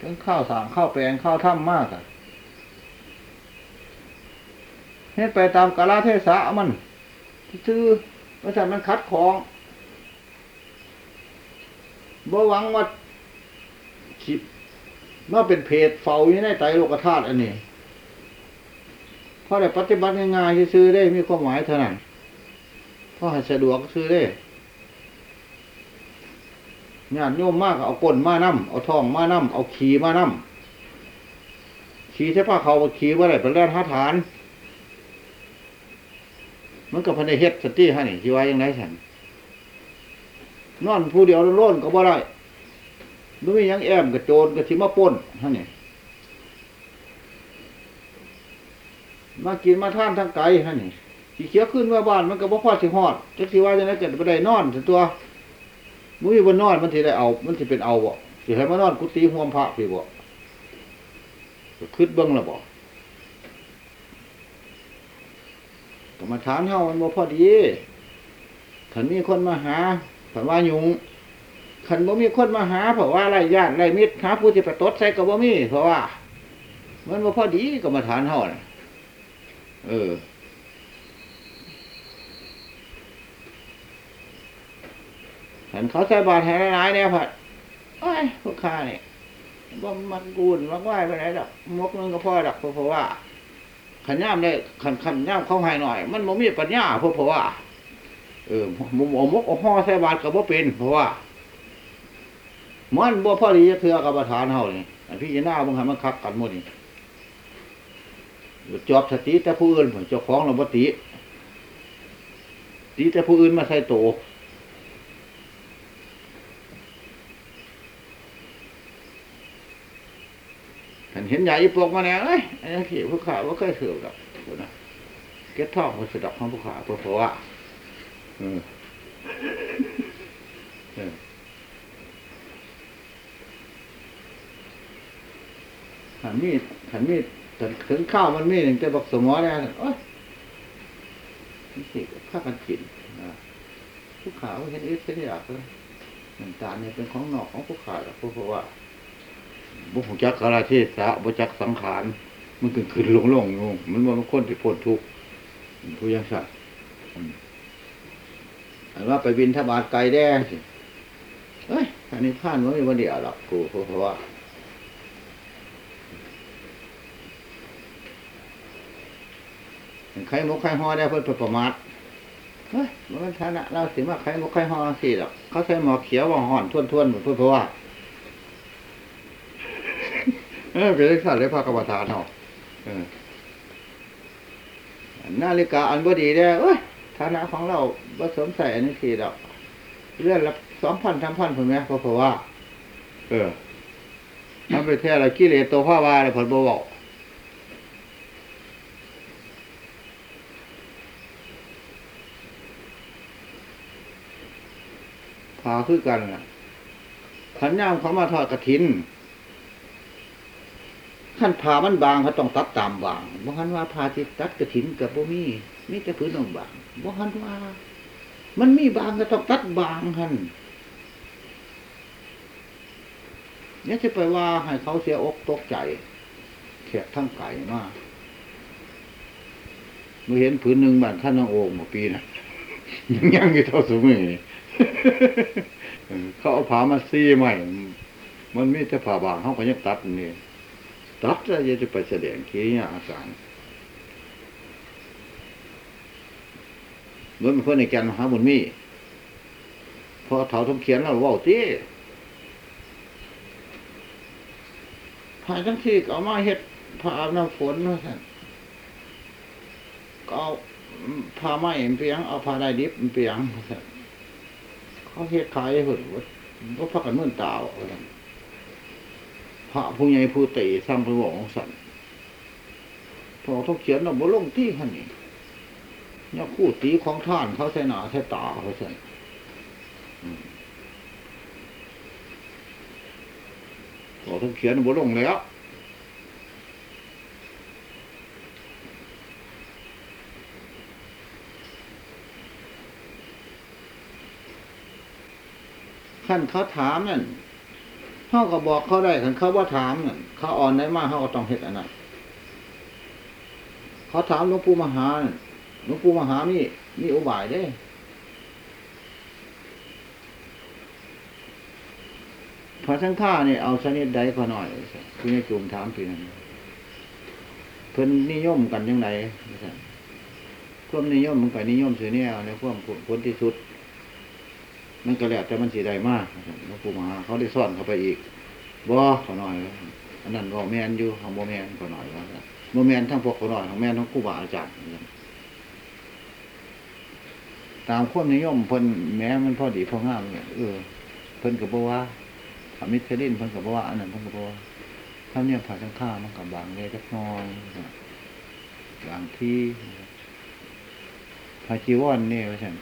ถึงข้าวสางข้าวแปลงข้าวถ้ำมากอะเฮ็ดไปตามกาลเทศะมันชื่อว่าแต่มันคัดของบ่หวังว่าสิมาเป็นเพจเฝ้าอยู่ในไตรโลกธาตุอันนี้เพราะได้ปฏิบัติง่ายๆซื้อได้มีความหมายเท่านั้นเพราะให้สะดวกซื้อได้ ญาติโยมมากเอาก้นมานํเอาทองมานํเอาขี่มานํขี่ใช่ปะเขาขี่ว่าอะไรเป็นแร่ท่าฐาน มันก็พันในเฮ็ดสติฮะนี่ที่ว่ายังไงฉันนอนผู้เดียวโล่นก็บ่ได้ไม่มียังแอมกับโจรกับทิมาป่นฮะนี่มากินมาท่านทั้งไกลฮะนี่สีเขียวขึ้นว่าบ้านมันก็บ่พอสิฮอดจักสิว่าจะไหนเกิดไปได้นอนตัว มุ้ยบนนอนมันสิได้เอา มันสิเป็นเอาบ่สิให้มานอนกุฏิห่วมพระพี่บ่คืดเบิ่งและบ่กรรมฐานเฮามันบ่พอดีขันมีคนมาหาผันว่ายุงขันบ่มีคนมาหาเพราะว่าไรญาติไรมิตรหาผู้ที่ประตดใส่ก็บ่มีเพราะว่า มันบ่พอดีกรรมฐานเฮาน่ะเออ ขันเขาใส่บาตรให้หลายๆเนี่ยผัดโอ้ยพวกข้านี่บ่มันกูนมักไหวไปไหนดอกมกนึงก็พอดอกเพราะว่าขันย่ามได้ขันขันย่ามเข้าให้หน่อย มันบ่มีปัญญาเพราะเพราะว่า เออมุมอมกเอาห่อใส่บาตรก็บ่เป็นเพราะว่ามันบ่พอดีจะเทือกรรมฐานเฮานี่อันพี่จะหน้าบางหันมันคักกันหมดนี่จอบสติแต่ผู้อื่นผมเจ้าของเราบ่ติติแต่ผู้อื่นมาใส่โต ฉันเห็นใหญ่ปกมาแน่เอ้ยอันนี้ขี้ผู้ขาว่าเคยเสือกดอกนะเก็บท่องมาสะดอกของผู้ขาเพราะว่าเออเออขันมีดขันมีดถึงถึงข้าวมันมีหนึ่งแต่บอกสมอเนี่ยโอ้ยนี่สิข้ากันกินนะผู้ขาว่าเห็นเอสเห็นอยากเลยน้ำตาลเนี่ยเป็นของนอกของผู้ขาหรอกเพราะว่า บุคจักอาราเทศะบุจักสังขาร มันขึ้นขึ้นลงลงลงมันมันคนที่พ้นทุกข์ผู้ยังสัตว์อันว่าไปบินทบาทไกลแด้สิเฮ้ยอันนี้ผ่านว่ามีวันเดียวหรอกกูเพราะว่าใครมกใครฮอได้เพื่อประมาทเฮ้ยมันฐานะเราสิว่าใครมกใครฮอสิหรอกเขาใช้หมอเขียวว่าห่อนทวนทวนเหมือนเพื่อเพราะว่า เออเป็นเรื่องสัตว์เลยพากรรมฐานเนาะเอนาฬิกาอันบดีได้เอ้ยฐานะของเราผสมใส่อันนี้สี่ดอกเลื่อนละสองพันสามพันผมไหมเพราะเพราะว่า เออมันไปแท้อะไรกิเลสตัวพ่อว่าเลยผลบบอกพาคือกันน่ะขันย่ามเขามาทอดกระถิน ขั้นผ่ามันบางเขาต้องตัดตามบางบ่คันว่าผ่าที่ตัดกระถินกับบ่มีมีแต่พื้นองบางบ่คันว่า มันมีบางก็ต้องตัดบางหันเนี่ยจะไปว่าให้เขาเสียอกตกใจแขกทั้งไก่มากมาเห็นผืนหนึ่งบ้านข้าน้องโอ่งหมปีนะยังยังอยู่เท่าสมือนี่เออเขาเอาผ้ามาซีใหม่ มันมีแต่ผ้าบางเขาก็ยังตัดนี่ ตัดแล้วยจะไปแสดงขี้ยอาสารเหมือนเพื่อนในแกนมหาบุญมีพอเถาทมเขียนแล้วว่าตีพายทั้งที่เอามาเฮ็ดผ้าอาบน้ำฝนว่าท่นก็เอาผ้าไหมเปียง เอาผ้าได้ดิบเปียงเขาเฮ็ดขายให้เพิ่นว่าพักกันเมื่อตาว่าซั่น ระผู้ใหญ่ผู้ตีสร้างพระวงสันพอทมเขียนเราบ่ลงที่ขันนี่เนี่ยคู่ตีของท่านเขาใส่หนาใส่ตาเขาใส่อืมพอทมเขียนบ่ลงแล้วขั้นเขาถามนั่น เขาก็บอกเขาได้ขันเขาว่าถามนั่นเขาอ่อนได้มากเขาก็ต้องเฮ็ดอันนั้นเขาถามหลวงปู่มหาหลวงปู่มหามีมีอุบายเด้พระทั้งท่าเนี่ยเอาชนิดใดพอหน่อยคุณยายจุ่มถามทีนั้นเพิ่นนิยมกันยังไงความนิยมมันก็นิยมสื่อเนี่ยในความผลที่สุด มันก็แล้วแต่มันสีใดมากหลวงปู่มหาเขาได้ซ่อนเข้าไปอีกบ่ขอหน่อยอันนั้นก็แมนอยู่ของบ่แมนขอหน่อยว่าบ่แมนทั้งพวกขอหน่อยของแมนทั้งครูบาอาจารย์ตามความนิยมเพิ่นแม้มันพอดีพองามเนี่ยเออเพิ่นก็บ่ว่าอมิตรเลินเพิ่นก็บ่ว่าอันนั้นเพิ่นก็บ่ว่าถ้าเนี่ยผ่าทั้งข้ามันก็บบางเลยจักน้อยบางที่พาจีวรนี่ยว่าซั่น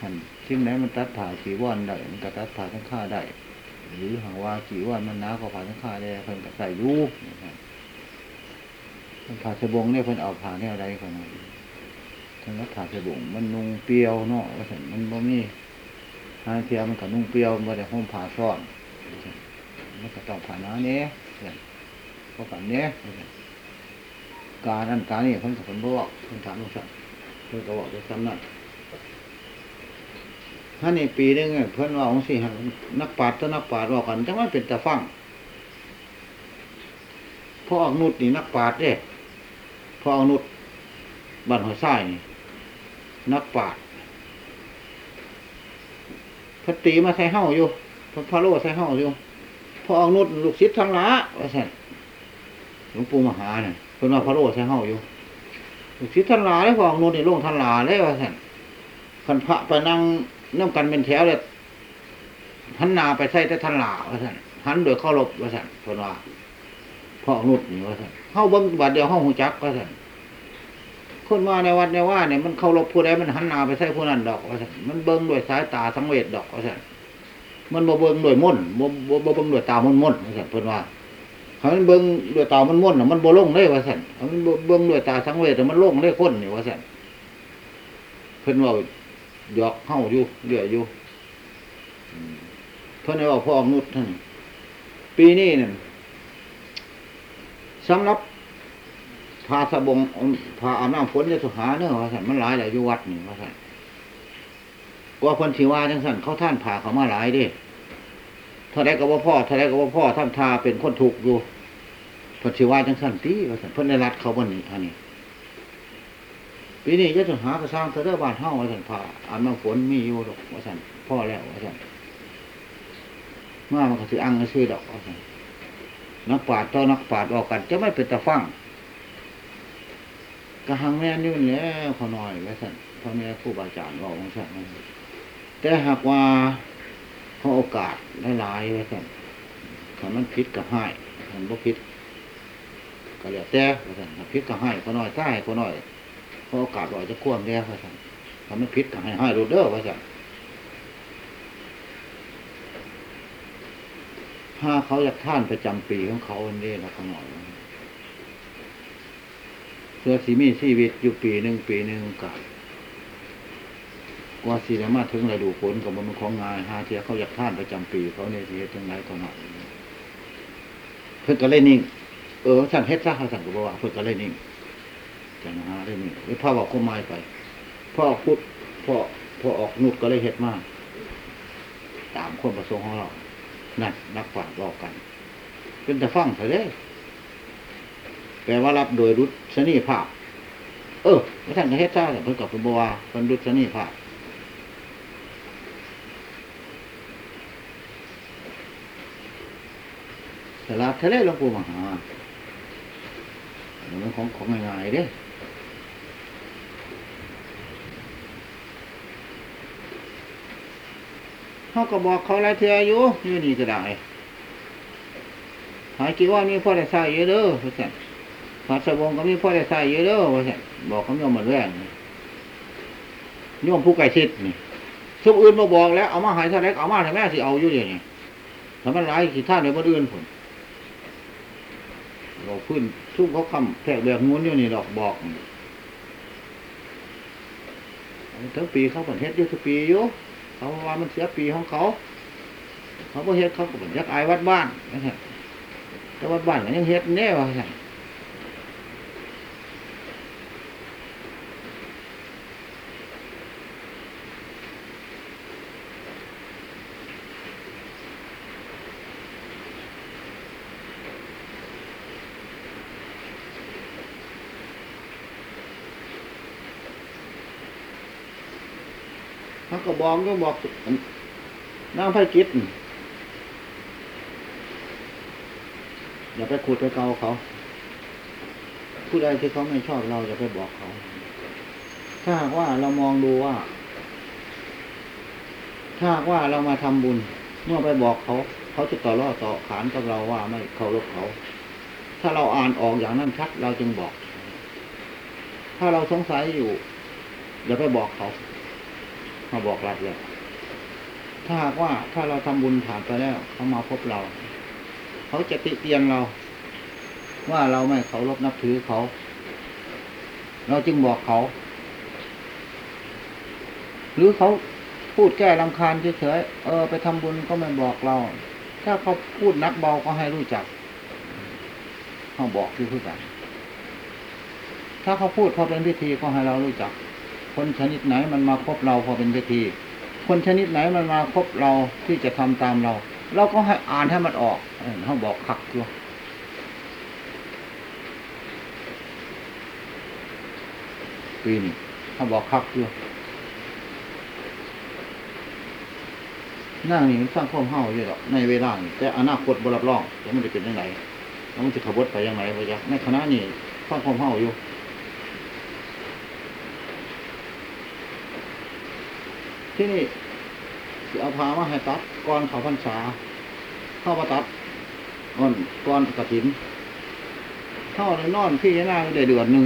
ท่านสิ่งไหนมันตัดผ่าขีว่านได้มันก็ตัดผ่าทั้งค่าได้หรือหากว่าขีว่านมันหนากว่าผ่าทั้งค่าได้เพิ่นก็ใส่ยูนะครับเพิ่นผ่าสบงเนี่ยเพิ่นเอาผ่าแนวใดก่อนนท่านว่าผ่าสบงมันนุ่งเปรียวเนาะว่าสันมันบ่มีทางเทียมันก็นุ่งเปรียวบ่ได้ห่มผ้าซ้อนว่าซั่นมันก็ต้องผ่าหนาเนี้ยเพราะกันเนี้ยการนั้นการนี้เพิ่นก็เพิ่นบอกเพิ่นถามลูกศิษย์เพิ่นก็บอกด้วยซ้ำนั้น ถ้าในปีนึงเนี่ยเพื่อนว่าของสี่นักปราชญ์ตัวนักปราชญ์ว่ากันจังว่าเป็นตาฟังพ่อออกนุดนี่นักปราชญ์เด้พ่อออกนุดบ้านหัวไส้นี่ นักปราชญ์พระตีมาใส่เห้าอยู่พระพระโลใส่เห้าอยู่พ่อออกนุดลูกศิษย์ทั้งหลาว่าสั่นหลวงปู่มหาเนี่ยเพิ่นว่าพระโลใส่เห้าอยู่ลูกศิษย์ทั้งหลาเลยพ่อออกนุดนี่ลงทั้งหลาเลยว่าสั่นคันพระไปนั่ง น้ำกันเป็นแถวเลยหันนาไปใส่แต่ทันหลาว่าสันหันโดยเข้ารบว่าสันคนว่าพ่อนุดนี่ว่าสันเข้าเบิ้งบัดเดียวเข้าหูจักว่าสันคนมาในวัดในว่าเนี่ยมันเข้ารบผู้ใดมันหันนาไปใส่ผู้นั้นดอกว่าสันมันเบิ้งด้วยสายตาสังเวชดอกว่าสันมันบ่เบิ้งด้วยม่นบ่บ่บ่เบิ้งด้วยตาม่นม่นว่าสันเพิ่นว่าเขามันเบิ้งด้วยตามันม่นน่ะมันบ่ลงเลยว่าสันมันเบิ้งด้วยตาสังเวชแต่มันลงเลยคนนี่ว่าสันเพิ่นว่า หยอกเข้าอยู่เรื่อยอยู่เพื่อนให้ว่าพ่ออนุษท่านปีนี้เนั่นสำหรับพาสบงพาอาบน้ำฝนจะสุหาเนื้อว่าสันมันหลายหลายอยู่วัดนี่ว่าสันกว่าคนที่ว่าจังสันเขาท่านผ่าเขามาหลายด้เท่าไรก็ว่าพ่อเท่าไรก็ว่าพ่อท่านทาเป็นคนถูกอยู่เพนที่ว่าจังสันตีว่าสันเพิ่อนได้รัดเขาบนนี้อันนี้ ปีนี้จะถึงหากระสร้างเสด็จบ้านเฮาว่าสันผ่าอาบน้ำฝนมีอยู่ดอกว่าสันพ่อแล้วว่าสันมามันก็สิอังซื้อดอกว่าสันนักปราดต่อนักปราดออกกัน จะไม่เป็นตะฟังกระหังแม่นี่มันแล้วพอหน่อยว่าสันพ่อแม่ครูบาอาจารย์บอกว่าสันแต่หากว่าเขาโอกาสหลายๆว่าสันถ้ามันพิษกับให้มันบ่พิษก็แล้วแต่ว่าสันพิษกับให้พอหน่อยใต้พอหน่อย พราะโอกาสว่าจะควมแล้วว่าสั่นทำให้พิษกับให้ให้รูเดอร์ว่าสั่นถ้าเขาอยากท่านประจำปีของเขาอันนี้นะขหน่อยเพื่อสีมีชีวิตอยู่ปีหนึ่งปีหนึ่งกับกว่าสีได้มาถึงฤดูฝนกับมันของงานหาเทียเขาอยากท่านประจำปีเขาเนี่ยทีจังไรก็หน่อยเพื่อนก็เล่นนิ่ง เออสั่นเฮ็ดซะเขาสั่นก็บอกว่าเพื่อนก็เล่นนิ่ง จะหาได้นี่หรือพ่อบอกก็ไม่ไปพ่อพุทธพ่อพ่อออกนุดก็เลยเฮ็ดมาก ตามความประสงค์ของเรา นั่นนักปราชญ์บอกกัน เป็นแต่ฟังเถอะเด้แปลว่ารับโดยรุษนีภาพ เออแล้วท่านก็เฮ็ดซ่าแต่เพิ่นกับเพิ่นบวาเพิ่นรุษนีภาพสลาดทะเลหลวงปู่มหาเรื่องของของง่ายๆเด้ เขาก็บอกเขาหลายเทื่ออยู่อยู่นี่ก็ได้หายกี่ว่ามีพ่อได้ใส่เยอะเด้อว่าซั่นผาสบงก็มีพ่อได้ใส่เยอะเด้อว่าซั่นบอกเขาโยมหมดแรงนี่โยมผู้ไก่ชิดนี่ทุกอื่นมาบอกแล้วเอามาหายเท่าไรก็เอามาทำแม่สิเอาอยู่เดี๋ยวนี้ถ้ามันร้ายขี้ท่าเดี๋ยวมันอื่นผลเราขึ้นทุกเขาคำแทกแบบงูนอยู่นี่ดอกบอกทั้งปีเขาผลเฮ็ดอยู่ทุกปีอยู่ เขาว่ามันเสียปีของเขา เขาบ่เฮ็ดเขาก็ผลยักอายวัดบ้านนะฮะแต่วัดบ้านก็ยังเฮ็ดแน่ว่า ก็บอกก็บอกนางไพกิจอย่าไปขุดไปเกาเขาผู้ใดที่เขาไม่ชอบเราอย่าไปบอกเขา ถ้าหากว่าเรามองดูว่า ถ้าหากว่าเรามาทำบุญ เมื่อไปบอกเขา เขาจะต่อล่อต่อขานกับเราว่าไม่เคารพเขา ถ้าเราอ่านออกอย่างนั้นชัดเราจึงบอก ถ้าเราสงสัยอยู่อย่าไปบอกเขา มาบอกรัดเลย ถ้าหากว่าถ้าเราทำบุญผ่านไปแล้ว เขามาพบเรา เขาจะติเตียนเรา ว่าเราไม่เคารพนับถือเขา เราจึงบอกเขา หรือเขาพูดแก้ลำคาญเฉยๆเออ ไปทำบุญก็ไม่บอกเรา ถ้าเขาพูดนักเบาก็ให้รู้จักเขาบอกคือผู้กันถ้าเขาพูดพอเป็นพิธีก็ให้เรารู้จัก คนชนิดไหนมันมาคบเราพอเป็นพิธี คนชนิดไหนมันมาคบเราที่จะทำตามเรา เราก็ให้อ่านให้มันออกเขาบอกคักอยู่ปีนี้เขาบอกคักอยู่นั่งนี่มันสร้างความเฮาอยู่หรอกในเวลานี้แต่อนาคตบรับรองแล้วมันจะเป็นยังไงแล้วมันจะขบวไปยังไงไปยักในคณะนี้สร้างความเฮาอยู่ ที่นี่สิเอาพามาให้ตัดก่อนเขาพรรษา เข้ามาตัดก่อนก่อนกระถินเข้าในนอนพี่น้าได้เดือนหนึ่ง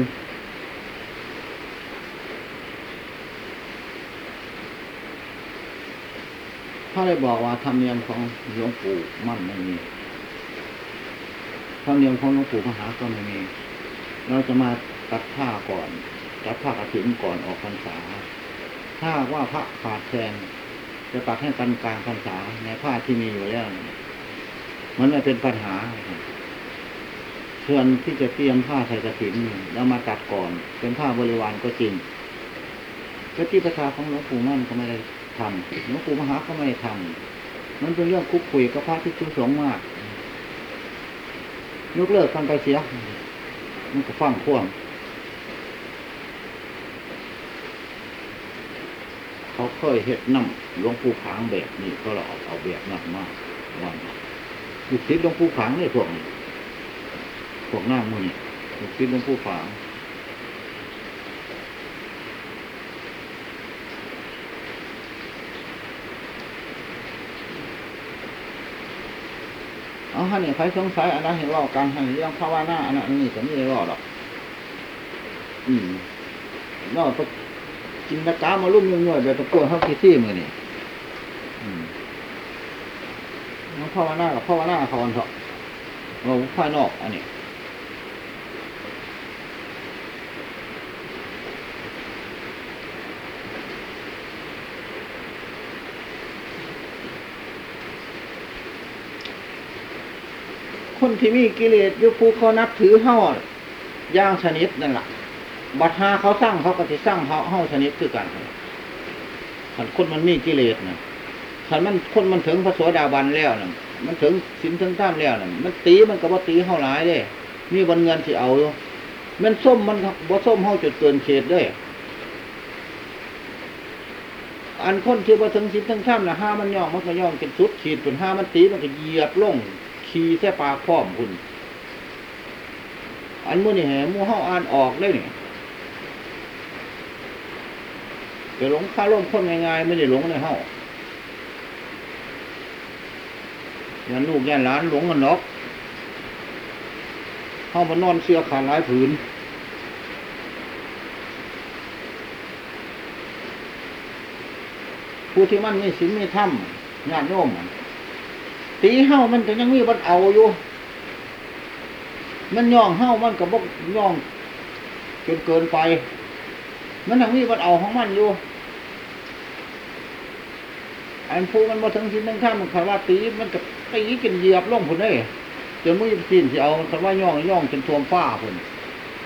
ถ้าได้บอกว่าธรรมเนียมของหลวงปู่มั่นไม่มีธรรมเนียมของหลวงปู่มหาก็ไม่มี เราจะมาตัดผ้าก่อนตัดผ้ากระถินก่อนออกพรรษา ถ้าว่าพระขาดแคลนจะตัดให้กันกลางพรรษาในผ้าที่มีอยู่แล้วมันไม่เป็นปัญหาส่วนที่จะเตรียมผ้าใส่กระถินแล้วมาตัดก่อน เป็นผ้าบริวารก็จริงพระที่ประชาของหลวงปู่มั่นก็ไม่ได้ทำหลวงปู่มหาก็ไม่ได้ทำมันเป็นเรื่องคุกคุยกับพระที่ชุสงมากยกเลิกกันไปเสียมันก็ฟังพ่วง เขาเคยเห็ดน้ำหลวงปู่ขางแบบนี้ก็เราเอาเอาแบบนั้นมาวันลูกศิษย์หลวงปู่ขางเนี่ยพวกนี้พวกหน้ามือนี่ลูกศิษย์หลวงปู่ขางเอาฮะนี่ใครสงสัยอันนั้นเห็นว่าการให้เรื่องภาวนาอันนั้นนี่ก็ไม่ได้รอหรอก อืมนอ กินตะกามาลุ่มยุ่งย่อยแบบตะกั่วเขาคิดที่มือนี่น้องพ่อว่าหน้ากับพ่อว่าหน้าเขาอันเถอะเราภายนอกอันนี้คนที่มีกิเลสยุคผู้เขานับถือเฮาอย่างชนิดนั่นแหละ บัดหาเขาสร้างเขาก็สิสร้างเขาเฮาชนิดคือกันขันคนมันมีกิเลสนะขันมันคนมันถึงพระโสดาบันแล้วนะมันถึงสินถึงท่ามแล้วนะมันตีมันก็บ่ตีเฮาหลายเด้ มีวันเงินสิเอาอยู่มันส้มมันบ่ส้มเฮาจนเกินเขตเด้อันคนที่บ่ถึงสินถึงท่ามนะห้ามันย่องมันก็ย่องจนสุดขีดเป็นห้ามันตีมันก็เหยียบลงขี่แท้ปากพร้อมคุณอันมื้อนี่แหมู่เฮาอ่านออกได้เลย นี่ไปหลงคาร่มคนง่ายๆไม่ได้หลงในเฮายันลูกยันหลานหลงกันนกเฮามานนอนเสื้อขาดหลายผืนผู้ที่มันมีศีลมีธรรมญาติโยมตีเฮามันก็ยังมีบันเอาอยู่ มันย่องเฮ้ามันกับบกย่องจนเกินไป มันทั้งมีมันเอาของมันอยู่ อันผู้มันมาถึงที่นั่งข้ามมันคำว่าตีมันกับตีกินเหยียบล่องผุนได้จนมือสิ้นที่เอาคำว่าย่องย่องจนท่วมฟ้าผุน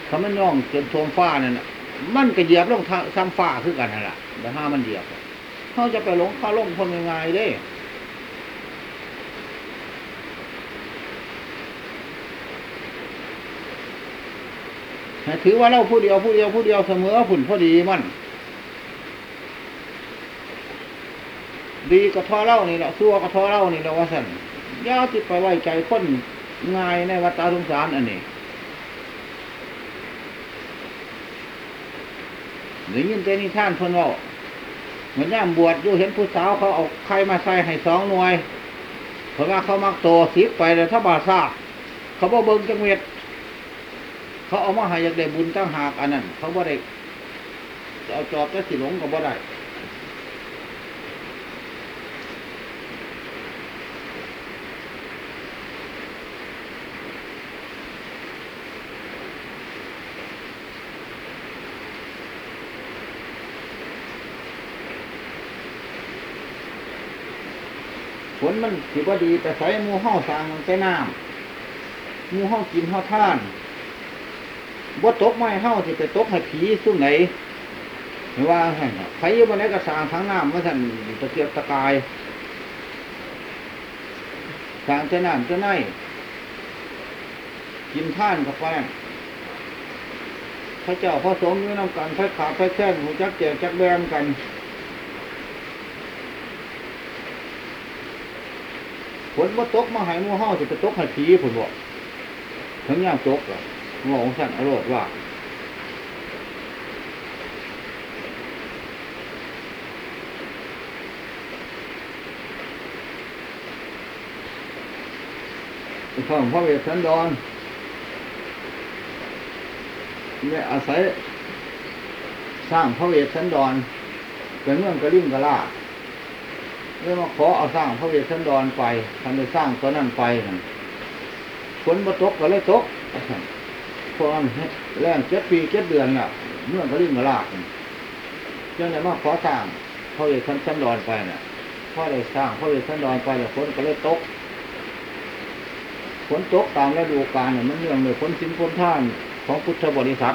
คำว่าย่องจนท่วมฟ้านั่นนะมันก็เหยียบล่องซ้ำฟ้าคือกันนั่นแหละแต่ห้ามันเหยียบเขาจะไปหลงเข้าล่องคนง่ายๆเด้ ถือว่าเราผู้เดียวผู้เดียวผู้เดียวเสมอผุ่นพอดีมันดีก็ทอเล่านี่แหละซัวก็ทอเล่านี่แหละว่าสันย่าจิตไปไว้ใจคนง่ายในวัฏสงสารอันนี้หรือยินแต่นิท่านพนเว่าเหมือนย่ามบวชอยู่เห็นผู้สาวเขาเอาใครมาใส่ให้สองหน่วยเพราะว่าเขามักโตสิบไปเลยถ้าบาซาเขาบ่เบิ่งจังเวท เขาเอามาให้อยากได้บุญตั้งหากอันนั้น เขาบ่ได้เอาจอบแล้วสิหลงก็บ่ได้ฝนมันสิบ่ดีแต่ใส่หมูห้าสางมันไปน้ำหมูห้ากินห้าท่าน บ่ตกไม้เฮาสิไปตกให้ผีซุ่มไหนไม่ว่าให้ใครอยู่บนไหนก็สางทั้งน้ำมาสั่นตะเกียบตะกายสางเจ้าน้ำเจ้าไนกินท่านกับแป้งพระเจ้าพระสงฆ์อยู่น้ำกันพระขาพระแท่งหูจักแจกจักแบมกันฝนบ่ตกมาห้หมู่เฮาสิไปตกให้ผีผุนบ่ถึงย่างตกอะ งงสั่นอรรถว่าข้างพระเวสสันดรเนี่ยอาศัย สร้างพระเวสสันดรเป็นเมืองกระลิ่งกระลาเรื่องมาขอเอาสร้างพระเวสสันดรไปทำไปสร้างตัวนั้นไปฝนมาตกก็เลยตก พออันแรงเจ็ดปีเจ็ดเดือนน่ะเมื่อก็ริ่งกระลากจังได้มาขอสร้างพระเอกท่านชั้นดอนไปน่ะพอได้สร้างพระเอกชั้นดอนไปแล้วฝนก็เลยตกฝนตกตามฤดูกาลเนี่ยมันเรื่องเลยฝนสินฝนท่านของพุทธบริษัท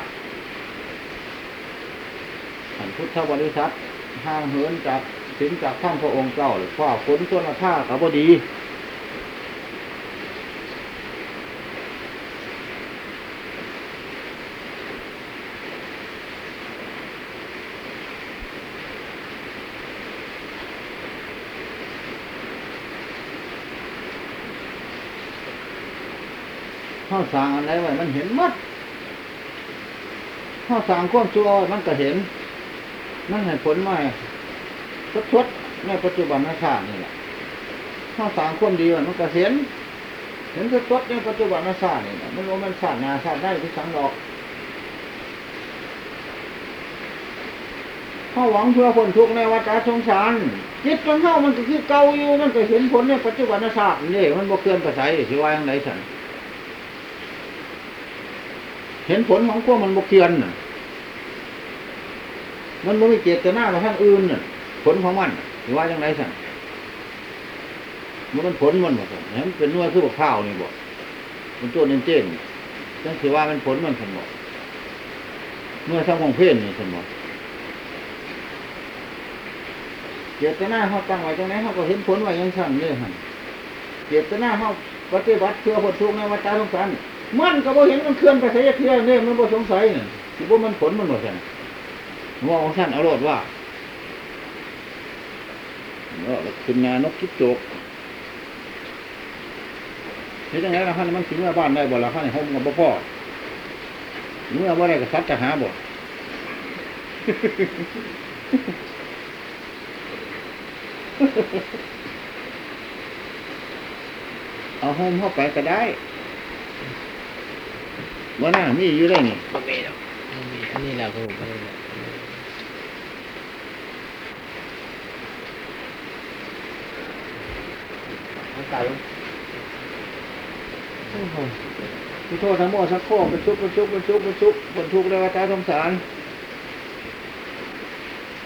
อันพุทธบริษัทห่างเหินจากสินจากท่านพระองค์เจ้าหรือว่าฝนส่วนละท่ากับบดี ข้าสางอะไรไว้มันเห็นมัดข้าสางความชั่วมันก็เห็น มันเห็นผลไหมชดชดในปัจจุบันชาตินี่แหละข้าสางควมดีว้มันก็เห็น เห็นชดชดในปัจจุบันชาตินี่แหละมันว่ามันชาตินาชาติได้ที่สังดอกข้าหวังเพื่อผลทุกข์ในวัฏสงสารจิตของเข้ามันก็คือเก่าอยู่มันก็เห็นผลในปัจจุบันชาตินี่มันบ่เคลื่อนไปใส่สิว่าอย่างไรสัน เห็นผลของพวกมันบกเคียนน่ะ มันไม่มีเจตนามาท่างอื่นน่ะ ผลของมันหรือว่าอย่างไรสั่งมันเป็นผลมันบอกเห็นเป็นนวดคือบอกข้าวนี่บอกมันตัวเน้นเจนจังถือว่ามันผลมันผมบอกเมื่อทั้งวงเพ่นนี่ท่านบอกเจตนาเขาตั้งไว้ตรงไหนเขาก็เห็นผลไว้อยังสั่นเลยหันเจตนาเขาปฏิบัติเพื่อผลทุกข์ในวัฏฏะสงสารนี่ มันก็บ่เห็นมันเคลื่อนไปใส่เที่ยเนี่ยมันบ่สงสัยน่ะสิบ่ามันผลมันบ่สั่นมองสั่นอาโลดว่าเออขึ้นงานนกคิดโจกเฮ็ดจังไงล่ะคันมันสิเมื่อบ้านได้บ่ล่ะคันห้องกับบ่พอเมื่อบ่ได้ก็สัตว์จะหาบ่เอาห้องเข้าไปก็ได้ ว่าหน้ามีอยู่ได้นี่บ่มีหรอกบ่มีอันนี้แหละผมอันนี้แหละมันไก่พุทโธทั้งหมดสักโคกเป็นชุกเป็นชุกเป็นชุกเป็นชุกเป็นทุกข์ในวัฏสงสาร